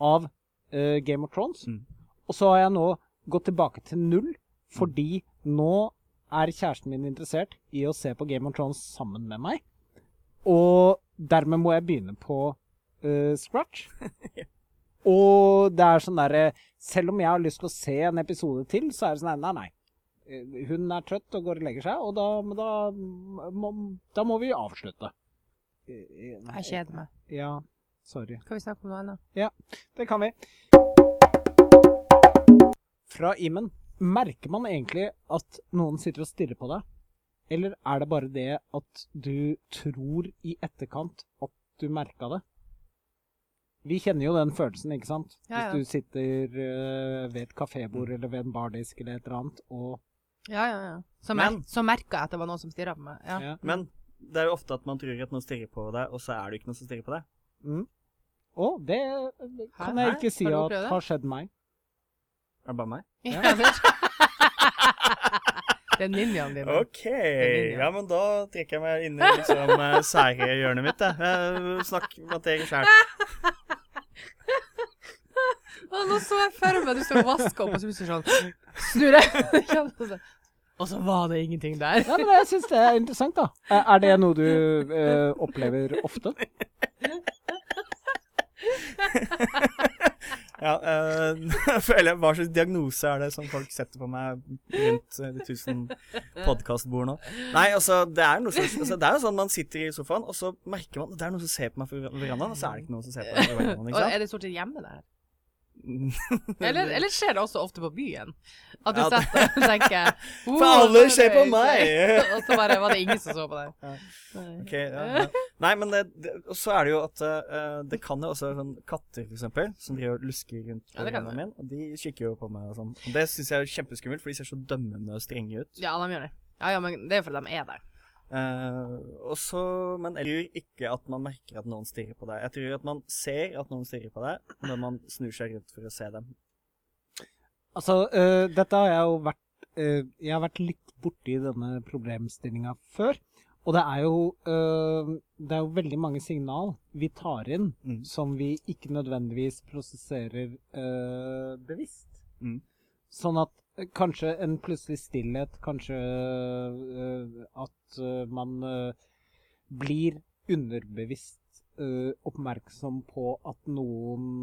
av Game of Thrones. Mm. Og så har jeg nå gått tilbake til null, fordi nå er kjæresten min interessert i å se på Game of Thrones sammen med meg. Og dermed må jeg begynne på uh, scratch. Og det er sånn derre Selv om jeg har lyst til å se en episode til, så er det sånn nei, nei. Eh, Hun er trøtt og går og legger seg, og da, da, må, da må vi avslutte. Eh, eh, nei, Jeg kjeder meg. Ja, sorry. Kan vi snakke om noe annet? Det kan vi. Fra Imen, merker man egentlig at noen sitter og stirrer på deg? Eller er det bare det at du tror i etterkant at du merka det? Vi kjenner jo den følelsen, ikke sant? Ja, ja. Hvis du sitter eh, ved et kafébord eller ved en bardisk eller et eller annet, og Ja, ja, ja. Så, Men- mer så merka jeg at det var noen som stirra på meg. Ja. ja. Men det er jo ofte at man tror at noen stirrer på deg, og så er det ikke noen som stirrer på deg. Mm. Å, det kan Hæ? jeg ikke si at har skjedd meg. Er det bare meg? Ja, det det er ninjaen dine. OK. Ja, men da trekker jeg meg inn i liksom eh, sære hjørnet mitt, jeg. Snakk med deg sjæl. Og nå så jeg for meg du står og vasker opp, og så plutselig sånn Snur deg. Og så var det ingenting der. Ja, men jeg syns det er interessant, da. Er er det noe du eh, opplever ofte? Ja, eh, eller Hva slags diagnose er det som folk setter på meg rundt eh, de tusen podkastbord nå? Nei, altså, det er noe som, altså, det er jo sånn man sitter i sofaen, og så merker man at det er noen som ser på meg fra verandaen, og så er det ikke noen som ser på meg fra verandaen. Og er det stort sett hjemme der? sant? Eller, eller skjer det også ofte på byen? At du Ja, setter og tenker «Oh, For alle så er ser på meg! Og så bare var det ingen som så på deg. Ja. Nei. Ja. Nei, men det, det, så er det jo at uh, det kan jo også sånn katter, for eksempel, som driver og lusker rundt Ja, det mine, og de kikker jo på meg og sånn. Og det syns jeg er kjempeskummelt, for de ser så dømmende og strenge ut. Ja, de gjør det. Ja, ja, men det er fordi de er der. Og så, men jeg tror ikke at man merker at noen stirrer på deg. Jeg tror at man ser at noen stirrer på deg når man snur seg rundt for å se dem. Altså, uh, dette har jeg jo vært uh, Jeg har vært litt borti denne problemstillinga før. Og det er jo Det er jo veldig mange signal vi tar inn Mm. som vi ikke nødvendigvis prosesserer bevisst. Mm. Sånn at kanskje en plutselig stillhet, kanskje eh, at eh, man eh, blir underbevisst oppmerksom på at noen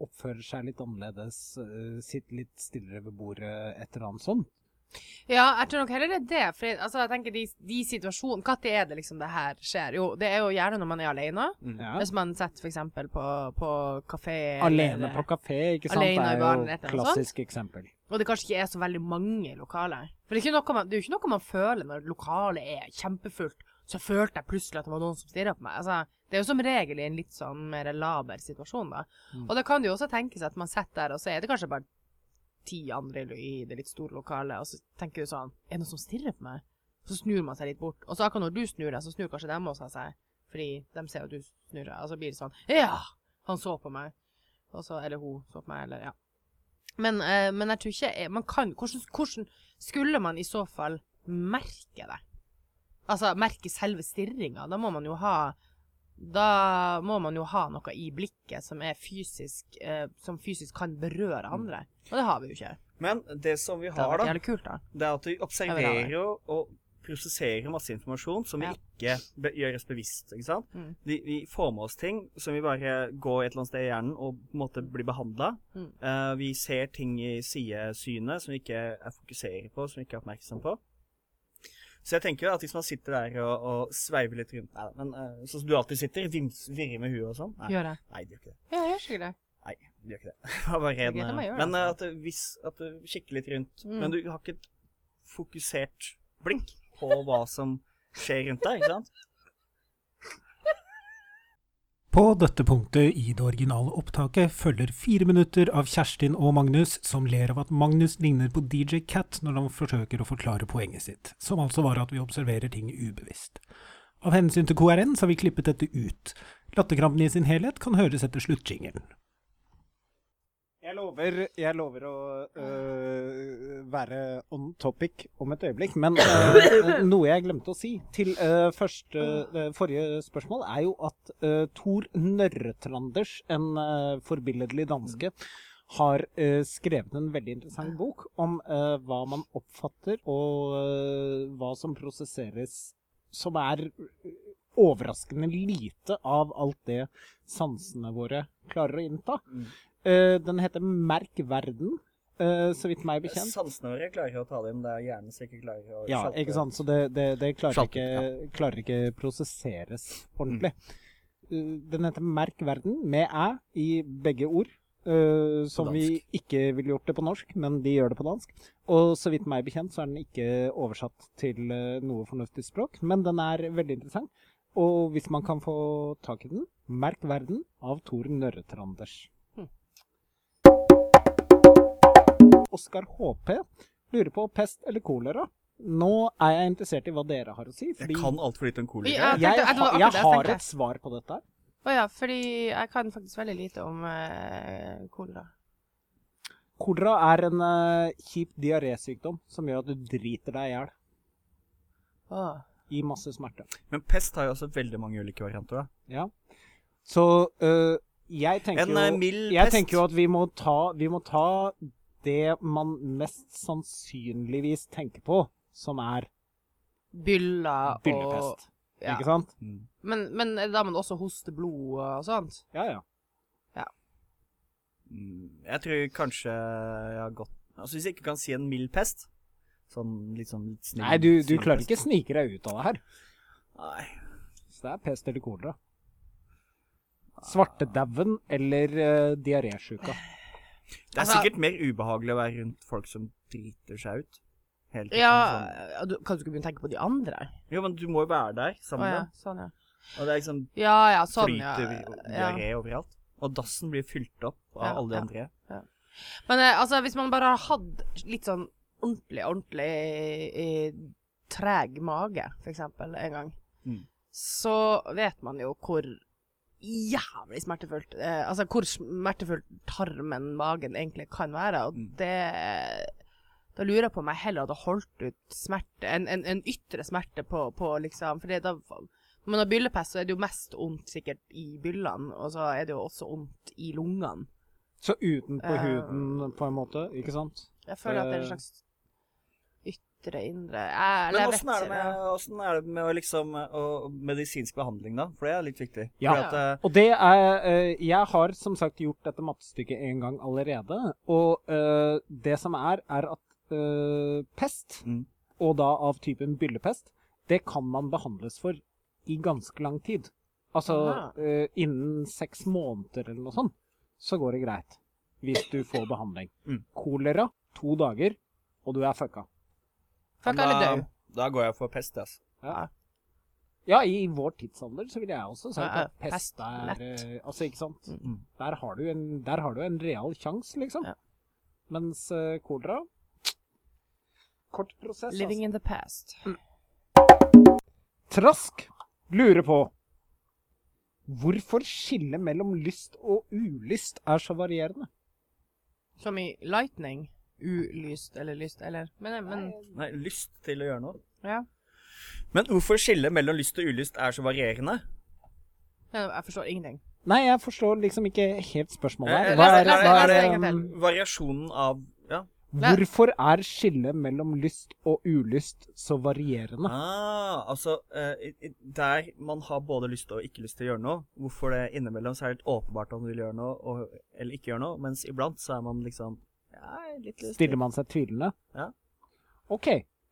oppfører seg litt annerledes, sitter litt stillere ved bordet, et eller annet sånt. Ja, jeg tror nok heller det er det. For jeg, altså, jeg tenker de, de situasjonene Når er det liksom det her skjer? Jo, det er jo gjerne når man er alene. Ja. Hvis man sitter f.eks. på, på kafé Alene eller- på kafé, ikke sant? Alene i det er jo et klassisk eksempel. Og det kanskje ikke er så veldig mange lokaler. For det er, ikke noe man, det er jo ikke noe man føler når lokalet er kjempefullt. Så følte jeg plutselig at det var noen som stirra på meg. Altså, det er jo som regel i en litt sånn mer laber situasjon, da. Mm. Og det kan jo også tenkes at man sitter der, og så er det kanskje bare ti andre i det litt store lokalet, og så tenker du sånn Er det noen som stirrer på meg? Så snur man seg litt bort. Og så akkurat når du snur deg, så snur kanskje dem også seg. Fordi de ser at du snur deg, og så blir det sånn Ja! Han så på meg. Og så, eller hun så på meg, eller ja. Men, eh, men jeg tror ikke man kan, hvordan, hvordan skulle man i så fall merke det? Altså merke selve stirringa. Da må man jo ha Da må man jo ha noe i blikket som er fysisk eh, Som fysisk kan berøre andre. Og det har vi jo ikke. Men det som vi har, det da, kult, da. det er at vi observerer og prosesserer masse informasjon som Ja. vi ikke be gjøres bevisst. ikke sant? Mm. Vi, vi får med oss ting som vi bare går et eller annet sted i hjernen og på en måte blir behandla. Mm. vi ser ting i sidesynet som vi ikke er fokuserer på, som vi ikke er oppmerksom på. Så jeg tenker jo at hvis man sitter der og, og sveiver litt rundt Nei men uh, sånn som du alltid sitter, virrer med huet og sånn. Nei, Gjør det. nei, det gjør ikke det. Ja, jeg gjør ikke det. Nei, det gjør ikke det. Det var bare Det jeg eh, gjør men eh, altså. at hvis, at du kikker litt rundt Mm. Men du har ikke et fokusert blikk på hva som skjer rundt deg, ikke sant? På dette punktet i det originale opptaket følger fire minutter av Kjerstin og Magnus som ler av at Magnus ligner på DJ Cat når han forsøker å forklare poenget sitt, som altså var at vi observerer ting ubevisst. Av hensyn til KRN så har vi klippet dette ut. Latterkrampen i sin helhet kan høres etter sluttjingelen. Jeg lover, jeg lover å øh, være on topic om et øyeblikk, men øh, noe jeg glemte å si til øh, første, øh, forrige spørsmål, er jo at uh, Tor Nørretranders, en uh, forbilledlig danske, har øh, skrevet en veldig interessant bok om øh, hva man oppfatter og øh, hva som prosesseres, som er øh, overraskende lite av alt det sansene våre klarer å innta. Eh, den heter Merk verden, eh, så vidt meg bekjent. Sansene våre klarer ikke å ta det inn, det er hjernen som ikke klarer å Ja, ikke sant. Så det, det, det klarer, salte, ikke, klarer ikke prosesseres ordentlig. Mm. Uh, den heter Merk verden, med æ i begge ord. Uh, som vi ikke ville gjort det på norsk, men de gjør det på dansk. Og så vidt meg bekjent så er den ikke oversatt til eh, noe fornuftig språk, men den er veldig interessant. og hvis man kan få tak i den, Merk verden av Tor Nørretranders. Oskar HP lurer på pest eller kolera. Nå er jeg interessert i hva dere har å si. Jeg kan altfor lite om Ja, kolera. jeg jeg, var jeg jeg har et svar på dette. Åja, oh, ja, fordi jeg kan faktisk veldig lite om uh, kolera. Kolera er en uh, kjip diarésykdom som gjør at du driter deg i hjel. Oh. I masse smerte. Men pest har jo også veldig mange ulike varianter. da. Ja. Så uh, jeg tenker En eh, jo mild Jeg pest. tenker jo at vi må ta, vi må ta det man mest sannsynligvis tenker på, som er Bylla og byllepest. ja. Ikke sant? Mm. Men, men er det da man også hoster blod og sånt? Ja, ja. Mm, Jeg tror kanskje jeg har gått Altså Hvis jeg ikke kan si en mild pest Sånn litt sånn litt snill Nei, du, du klarer pest. ikke å snike deg ut av det her. Nei. Så det er pest eller kolera. Svartedauden eller uh, diarésjuka. Det er Altså- sikkert mer ubehagelig å være rundt folk som driter seg ut. Helt Ja, sånn. du, kan du ikke begynne å tenke på de andre? Jo, men du må jo være der sammen med oh, ja, dem. sånn ja. Og det er liksom Ja ja, sånn ja. flyter ja. diaré overalt. Og dassen blir fylt opp av Ja, alle de ja. andre. Men eh, altså, hvis man bare har hatt litt sånn ordentlig, ordentlig eh, treg mage, for eksempel, en gang, Mm. så vet man jo hvor jævlig smertefullt eh, Altså hvor smertefullt tarmen, magen, egentlig kan være. Og Mm. det Da lurer jeg på om jeg heller hadde holdt ut smerte, en, en, en ytre smerte på, på liksom For da når man har byllepest, så er det jo mest vondt sikkert i byllene, og så er det jo også vondt i lungene. Så utenpå uh, huden, på en måte. Ikke sant? Jeg føler at det er en Eh. slags ytre, indre jeg, Men åssen er, det med- hvordan er det med å liksom, å, medisinsk behandling, da? For det er litt viktig. Ja. At, uh, Og det er eh, Jeg har som sagt gjort dette mattestykket en gang allerede. Og uh, det som er, er at uh, pest, Mm. og da av typen byllepest, det kan man behandles for i ganske lang tid. Altså innen seks måneder eller noe sånt, så går det greit. Hvis du får behandling. Mm. Kolera to dager, og du er fucka. Fuck alle da, død. da går jeg for pest, altså. Ja. ja, i vår tidsalder så vil jeg også si Ja, at pest pest, er lett. eh, Altså, ikke sant? Mm. Der har du en, der har du en real sjanse, liksom. Ja. Mens uh, kolera Kort prosess. Living Altså. in the past. Trask lurer på hvorfor skillet mellom lyst og ulyst er så varierende. Som i lightning. Ulyst eller lyst, eller Men, men Nei, lyst til å gjøre noe. ja. Men hvorfor skillet mellom lyst og ulyst er så varierende? Jeg forstår ingenting. Nei, jeg forstår liksom ikke helt spørsmålet her. Eh, Hva er, hva er, det en um. Variasjonen av Ja. hvorfor er skillet mellom lyst og ulyst så varierende? Ah, altså eh, Der man har både lyst og ikke lyst til å gjøre noe, hvorfor det innimellom så er det litt åpenbart om du vil gjøre noe og, eller ikke gjøre noe, mens iblant så er man liksom ja, litt. Stiller man seg tvilende? Ja. OK.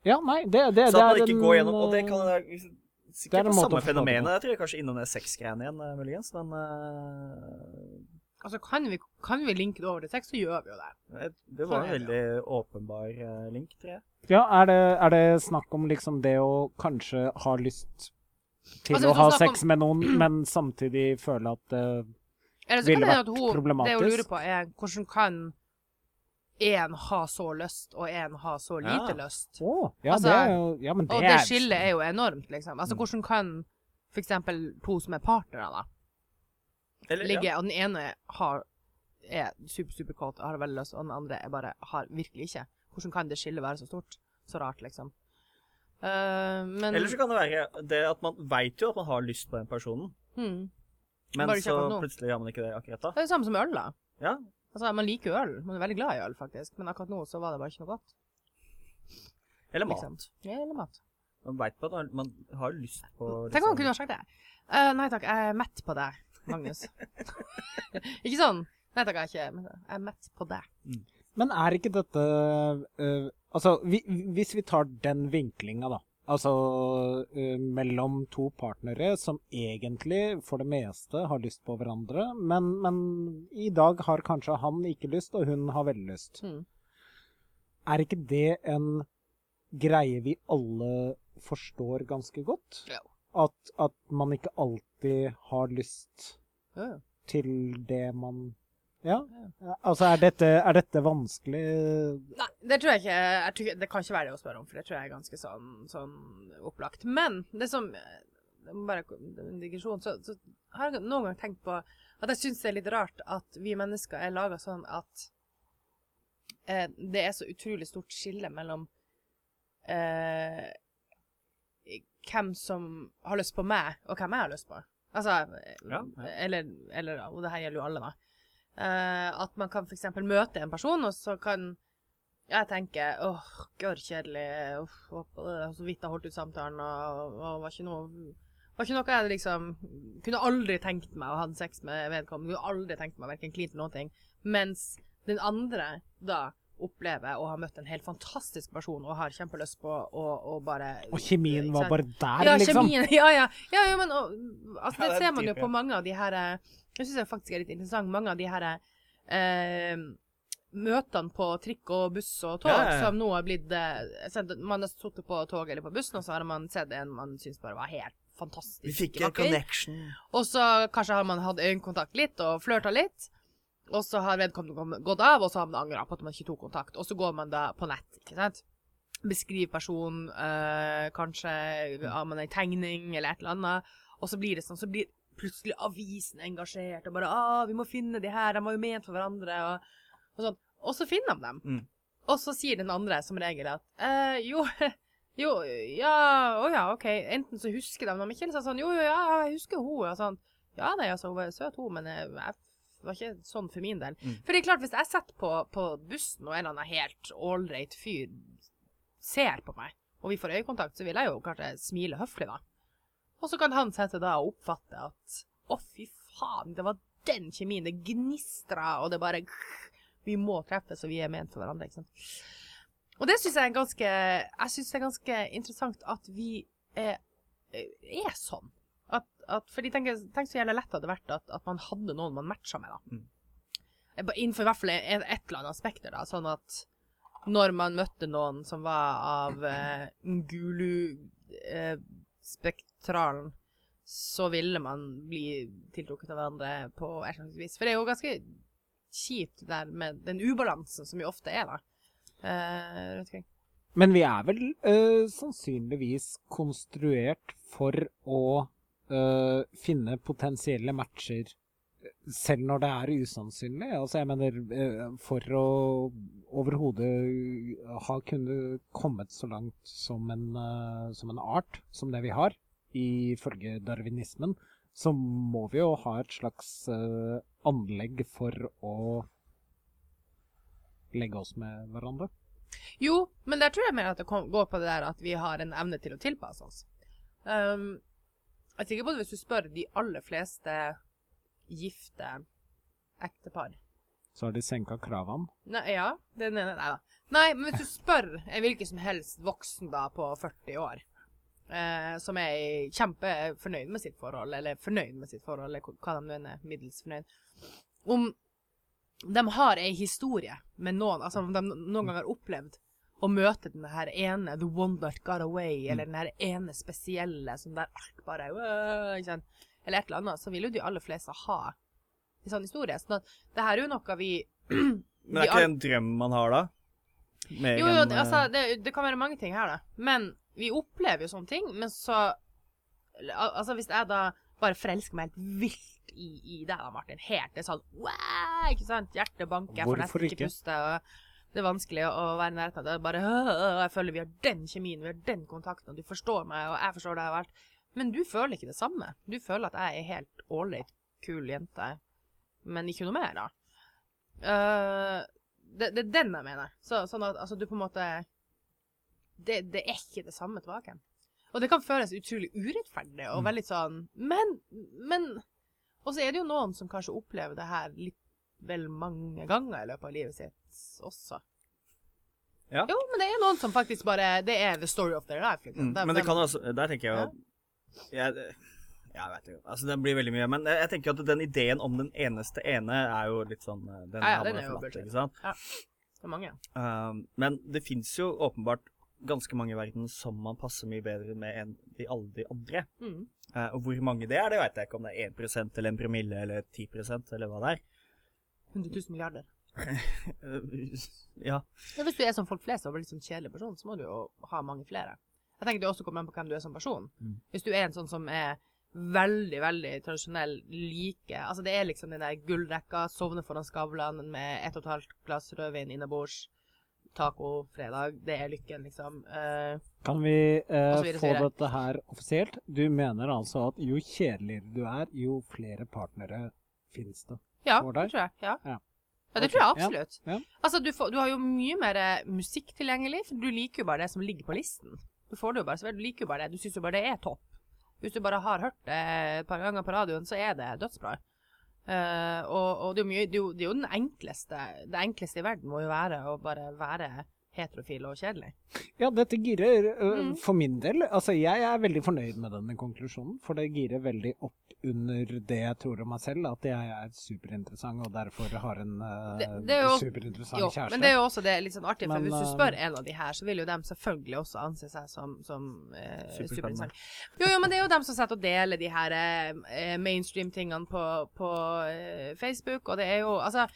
Ja, nei, det, det, Så at man er ikke den, går gjennom Og det kan uh, Det er sikkert en det samme fenomenet. Jeg tror kanskje innom det sexgreiene igjen, eh, muligens, men uh, Altså, kan vi, kan vi linke det over til sex, så gjør vi jo det. det- var en Sånn er veldig åpenbar eh, link, tror jeg. Ja, er det, er det snakk om liksom det å kanskje ha lyst til Altså, å ha sex om... med noen, men samtidig føle at det, det Ville kan det hende vært problematisk? Det hun lurer på, er hvordan kan én har så lyst, og én har så lite Ja. lyst? Oh, ja, Altså, det er jo Ja, men det Og det skillet er jo enormt, liksom. Altså, Mm. hvordan kan for eksempel to som er partnere, da, Eller, ligge, ja. og den ene har, er super, super kåt og har veldig lyst, og den andre er bare har virkelig ikke. Hvordan kan det skillet være så stort? Så rart, liksom. Uh, men Eller så kan det være det at man veit jo at man har lyst på den personen, hmm. men så plutselig har man ikke det akkurat da. Det er det samme som øl, da. Ja, Altså, Man liker øl. Man er veldig glad i øl, faktisk. Men akkurat nå så var det bare ikke noe godt. Eller mat. Liksom. Ja, eller mat. Man veit på at man- har lyst på Tenk om man liksom- kunne ha sagt det. Uh, nei takk, jeg er mett på deg, Magnus. ikke sånn. Nei takk, jeg er ikke Jeg er mett på deg. Men er ikke dette uh, Altså, vi, hvis vi tar den vinklinga, da. Altså uh, mellom to partnere som egentlig for det meste har lyst på hverandre, men, men i dag har kanskje han ikke lyst, og hun har veldig lyst. Mm. Er ikke det en greie vi alle forstår ganske godt? Ja. at, at man ikke alltid har lyst Ja, til det man Ja. Altså, er dette, er dette vanskelig Nei, det tror jeg ikke. Jeg tror, det kan ikke være det å spørre om, for det tror jeg er ganske sånn, sånn opplagt. Men det som det må bare en digresjon, så, så har jeg noen gang tenkt på at jeg syns det er litt rart at vi mennesker er laga sånn at eh, det er så utrolig stort skille mellom eh, hvem som har lyst på meg, og hvem jeg har lyst på. Altså, Ja, ja. Eller, eller Og det her gjelder jo alle, da. Eh, at man kan f.eks. møte en person, og så kan jeg tenke åh, gørr kjedelig, så vidt jeg holdt ut samtalen, og, og var ikke noe var ikke noe jeg liksom Kunne aldri tenkt meg å ha sex med vedkommende. Kunne aldri tenkt meg verken klint eller ting. Mens den andre da opplever å ha møtt en helt fantastisk person og har kjempelyst på å bare Og kjemien var bare der, ja, liksom. Kjemien, ja, ja. ja, ja men og, altså, Ja, det det er ser man jo på mange av de her eh, Jeg syns det faktisk er litt interessant. Mange av de her eh, møtene på trikk og buss og tog Ja, ja, ja. som nå har blitt eh, Man har sittet på toget eller på bussen, og så har man sett en man syns bare var helt fantastisk Vi fikk en connection. Og så kanskje har man hatt øyekontakt litt og flørta litt. Og så har vedkommende gått av, og så har man angra på at man ikke tok kontakt. Og så går man da på nett, ikke sant. Beskriv personen, øh, kanskje har man en tegning eller et eller annet. Og så blir det sånn, så blir plutselig avisen engasjert, og bare 'Å, vi må finne de her, de var jo ment for hverandre', og, og sånn. Og så finner de dem. Mm. Og så sier den andre som regel at eh, jo, jo, ja, å ja, OK. Enten så husker de dem ikke, eller så er det sånn jo, jo, ja, jeg husker hun. Og sånn, ja, nei, altså, hun var søt, hun, men jeg, jeg var ikke sånn for min del. Mm. For det er klart, hvis jeg sitter på, på bussen, og en eller annen helt ålreit fyr ser på meg, og vi får øyekontakt, så vil jeg jo kanskje smile høflig, da. Og så kan han sitte da og oppfatte at å, fy faen, det var den kjemien. Det gnistra, og det bare Vi må treffes, og vi er ment for hverandre, ikke sant. Og det syns jeg er ganske Jeg syns det er ganske interessant at vi er, er sånn. At, fordi tenk, tenk så jævlig lett det hadde vært at, at man hadde noen man matcha med, da. Mm. Eh, Innenfor i hvert fall et, et eller annet spekter, da. Sånn at når man møtte noen som var av eh, Ngulu-spektralen, så ville man bli tiltrukket av hverandre på et annet vis. For det er jo ganske kjipt der med den ubalansen som jo ofte er, da. Eh, rundt omkring. Men vi er vel øh, sannsynligvis konstruert for å øh, finne potensielle matcher øh, selv når det er usannsynlig. Altså, jeg mener, øh, for å overhodet ha kunnet kommet så langt som en, som en art, som det vi har, ifølge darwinismen, så må vi jo ha et slags uh, anlegg for å legge oss med hverandre. Jo, men der tror jeg mer at det går på det der at vi har en evne til å tilpasse oss. Um, jeg er sikker på at hvis du spør de aller fleste gifte ektepar Så har de senka kravene. Nei, ja, det, nei, nei, nei. Nei, men hvis du spør en hvilken som helst voksen da på 40 år, eh, som er kjempefornøyd med sitt forhold, eller fornøyd med sitt forhold, eller hva de nå er, middels fornøyd, om de har ei historie med noen, altså om de noen gang har opplevd å møte den her ene, the one that got away, eller den her ene spesielle, som der alt bare sant? eller et eller annet, så vil jo de aller fleste ha en sånn historie. Sånn at det her er jo noe vi Men det er ikke en drøm man har, da? Mer jo, jo, eh, altså, det, det kan være mange ting her, da. Men vi opplever jo sånne ting. Men så Altså, hvis jeg da bare forelsker meg helt vilt i, i deg, da, Martin. Helt det er sånn wow, Ikke sant? Hjertet banker, jeg får nesten ikke? puste. Og det er vanskelig å være i nærheten av det. Bare, «Åh, åh, jeg føler vi har den kjemien, vi har den kontakten, og du forstår meg, og jeg forstår deg. og alt. Men du føler ikke det samme. Du føler at jeg er helt ålreit, kul jente, men ikke noe mer, da. Uh, det, det er den jeg mener. Så, sånn at altså, du på en måte det, det er ikke det samme tilbake. Og det kan føles utrolig urettferdig og Mm. veldig sånn Men, men Og så er det jo noen som kanskje opplever det her litt vel mange ganger i løpet av livet sitt også. Ja. Jo, men det er noen som faktisk bare Det er the story of their life. Liksom. Mm, men det kan altså Der tenker jeg jo ja. jeg, jeg vet ikke. Altså, det blir veldig mye. Men jeg, tenker at den ideen om den eneste ene er jo litt sånn eh, Den Ja, ja, den er jo forlatt, ikke sant? Det er mange. Um, men det fins jo åpenbart ganske mange i verden som man passer mye bedre med enn de alle de andre. Mm. Uh, og hvor mange det er, det vet jeg ikke om det er 1 eller en promille eller 10% eller hva det er. 100 000 milliarder. Ja. Ja, hvis du er som folk flest og blir sånn kjedelig person, så må du jo ha mange flere. Jeg tenker det også kommer an på hvem du er som person. Mm. Hvis du er en sånn som er veldig, veldig tradisjonell, like Altså det er liksom den der gullrekka, sovne foran Skavlan med ett og et halvt glass rødvin innabords, taco fredag, det er lykken, liksom. Uh, Kan vi så få dette her offisielt? Du mener altså at jo kjedeligere du er, jo flere partnere finnes det? Ja, det tror jeg. Ja. Ja. Ja, det tror jeg absolutt. ja. Altså, du, får, du har jo mye mer eh, musikk tilgjengelig, for du liker jo bare det som ligger på listen. Du får det jo bare, du liker jo bare det. Du syns jo bare det er topp. Hvis du bare har hørt det et par ganger på radioen, så er det dødsbra. Uh, og, og det er mye det er jo, det er jo den enkleste Det enkleste i verden må jo være å bare være heterofil og kjedelig. Ja, dette girer ø, Mm. for min del. Altså, jeg er veldig fornøyd med denne konklusjonen, for det girer veldig opp under det jeg tror om meg selv, at jeg er superinteressant og derfor har en uh, Det- det er jo- superinteressant Jo, kjæreste. men det er jo også det litt sånn artig, for Men, hvis du eh, spør en av de her, så vil jo dem selvfølgelig også anse seg som, som uh, superinteressant. Jo, jo, men det er jo dem som setter og deler de her uh, mainstream-tingene på, på Facebook, og det er jo altså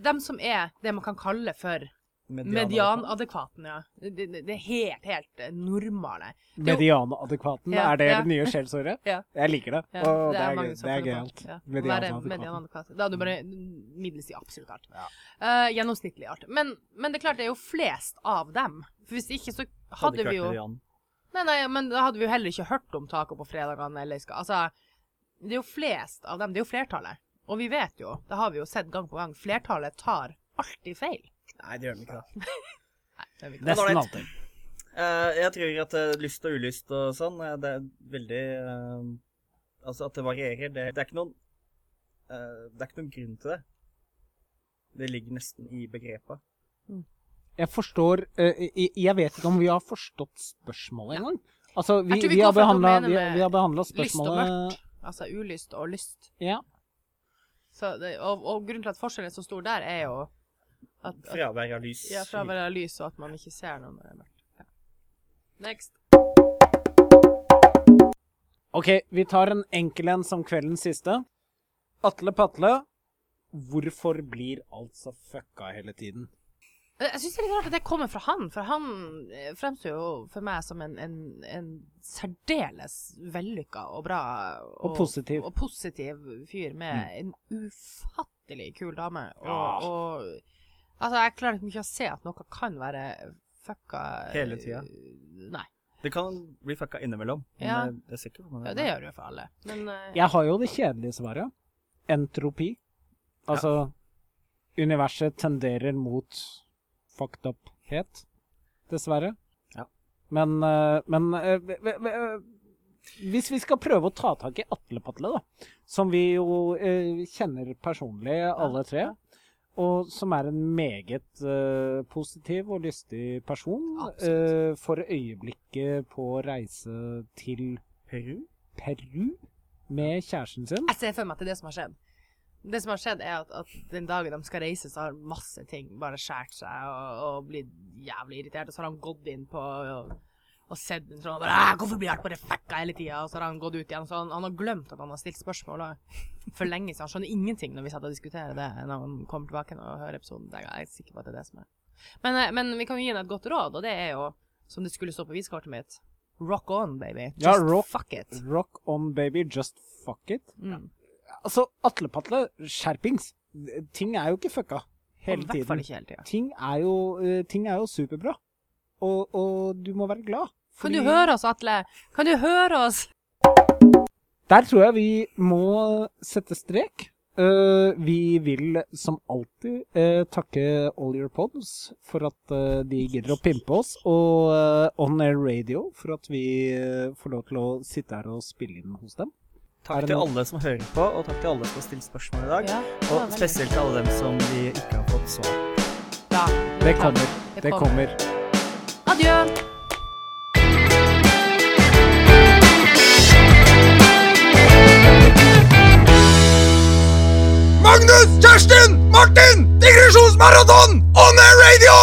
Dem som er det man kan kalle for medianadekvaten, ja. Det, det, det er helt, helt eh, normale. Median-adekvaten, Ja, er det ja. det nye skjellsordet? Ja. Jeg liker det. Ja, og det er, det er gøyalt. Ja. Medianadekvat. Da er du bare middels i absolutt art. Uh, gjennomsnittlig art. Men, men det er klart det er jo flest av dem. For hvis ikke så hadde, vi jo Nei, nei, men da hadde vi jo heller ikke hørt om taco på fredagene eller skal Altså, det er jo flest av dem. Det er jo flertallet. Og vi vet jo, det har vi jo sett gang på gang, flertallet tar alltid feil. Nei, det gjør den ikke. da. Nei, det er vi ikke. Nesten alltid. Uh, jeg tror at uh, lyst og ulyst og sånn, uh, det er veldig Altså at det varierer, det, det er ikke noen eh, Det er ikke noen grunn til det. Det ligger nesten i begrepet. Jeg forstår jeg, vet ikke om vi har forstått spørsmålet engang. Altså, vi, vi vi, har behandla behandla Lyst og mørkt. Altså ulyst og lyst. Ja. Så det, og, og grunnen til at forskjellen er så stor der, er jo at, at Fravær av lys. ja, fravær av lys, og at man ikke ser noe når det er mørkt. Ja. Next. OK, vi tar en enkel en som kveldens siste. Atle Patle, hvorfor blir alt så fucka hele tiden? Jeg syns det er litt rart at det kommer fra han, for han eh, fremstår jo for meg som en, en, en særdeles vellykka og bra Og positiv. og positiv fyr med en ufattelig kul dame. Og, Ja. og altså, jeg klarer ikke mye å se at noe kan være fucka Hele tida. Nei. Det kan bli fucka innimellom. Men Ja. det, det er sikkert man Ja, det gjør det jo for alle. Men uh... Jeg har jo det kjedelige svaret. Entropi. Altså Universet tenderer mot fucked up-het, dessverre. Ja. Men, uh, men eh, ve- Hvis vi skal prøve å ta tak i Atle Patle, da, som vi jo eh, kjenner personlig, alle tre, ja. Og som er en meget uh, positiv og lystig person, eh, for øyeblikket på reise til Peru? Peru med kjæresten sin. jeg ser for meg at det er det som har skjedd. Det som har skjedd, er at, at den dagen de skal reise, så har masse ting bare skjært seg og, og blitt jævlig irritert. Og så har han gått inn på og, og sett den sånn bare, 'Hvorfor blir alt bare fucka hele tida?' Og så har han gått ut igjen. Så han, han har glemt at han har stilt spørsmål for lenge siden. Han skjønner ingenting når vi satt og diskuterer det når han kommer tilbake og hører episoden. Jeg er sikker på at det er det som er. Men, eh, men vi kan jo gi ham et godt råd, og det er jo, som det skulle stå på viskortet mitt, rock on, baby. Ja, Just rock- fuck it. Rock on, baby, just fuck it. Mm. Altså, Atle Patle, skjerpings. Ting er jo ikke fucka hele tiden. ikke hele tiden. Ting er jo, eh, ting er jo superbra. Og, og du må være glad. Kan du høre oss, Atle? Kan du høre oss? Der tror jeg vi må sette strek. Uh, vi vil som alltid uh, takke All Your Pods for at uh, de gidder å pimpe oss, og On Air Radio for at vi får lov til å sitte her og spille inn hos dem. Takk til alle som hører på, og takk til alle som har stilt spørsmål i dag. Ja, Og spesielt til alle dem som vi ikke har fått svar. Ja, Det klart. kommer. Det kommer. Adjø. Magnus, Kjerstin, Martin! Digresjonsmaraton on air radio!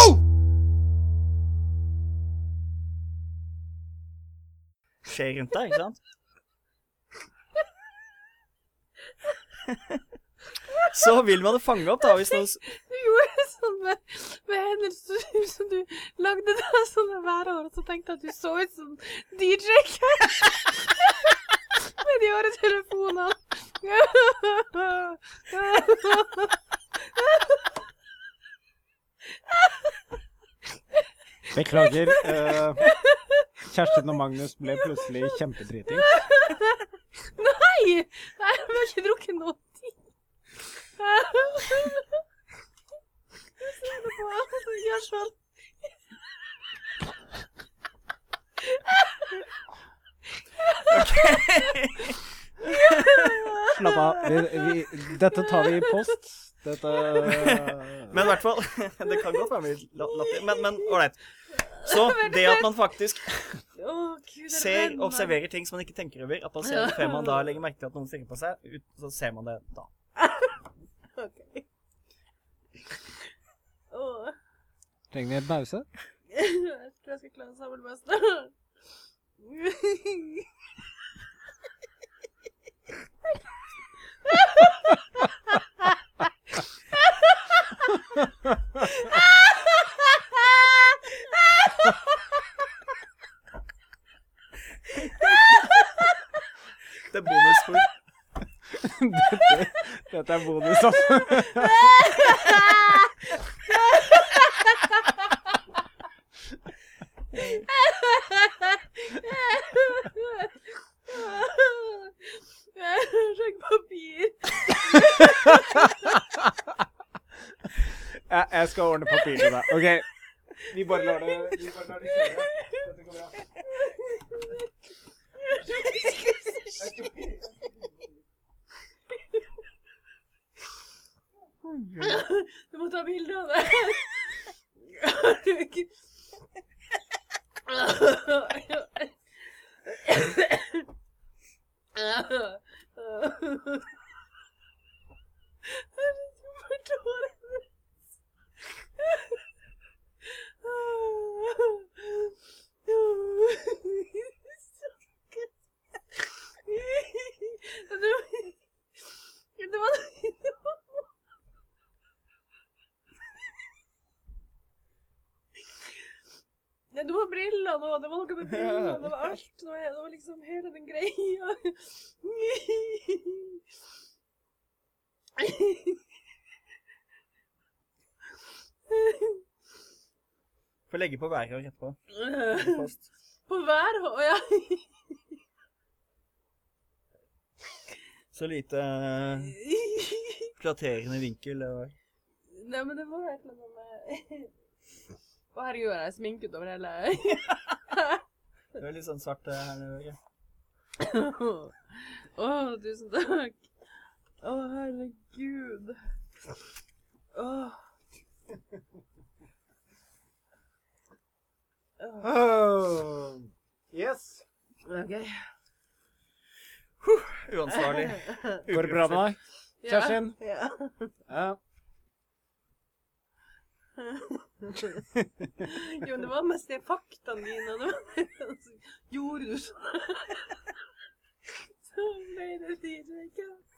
Skjer rundt deg, ikke sant? Så vil man fange opp, da, hvis noen Du gjorde sånn med, med hendene som du lagde det sånn hver år, og så tenkte jeg at du så ut som DJ med de øretelefonene. Beklager. eh, Kjerstin og Magnus ble plutselig kjempedriting. Nei! Nei, vi har ikke drukket noe tid. Jeg ser det på alle som gjør sånn. Slapp av. Vi, vi, dette tar vi i post. Dette Men i hvert fall Det kan godt være mye latter, men men ålreit. Så det at man faktisk er ser, og observerer ting som man ikke tenker over, at man ser det før man da legger merke til at noen stirrer på seg, ut, så ser man det da. Trenger vi en pause? Jeg tror jeg skal klare å samle meg snart. Det er bonusspor. Dette er bonus, altså. Sjekk papir. Jeg, jeg skal ordne papir til deg. OK. Vi bare lar det vi bare lar det kjøre. Dette går bra. Du må ta bilde av det. Herregud. Herregud, for tårene. Det var Nei, det var brillene òg. Det var noe med brillene. Det var alt. Det var, det var liksom hele den greia. Får hver på etterpå. På På værhår, ja. Så lite eh, flatterende vinkel det var. Nei, men det var et eller annet med Å, herregud, jeg er sminket over hele Det var litt sånn svart eh, her nede. Å, tusen takk. Å, herregud. Åh. Oh, Oh. Yes. Okay. Uansvarlig. Går det bra med deg? Kjerstin? Ja. ja. jo, men det var mest de faktaene dine. Gjorde du sånn? Så ble det DJ Cat.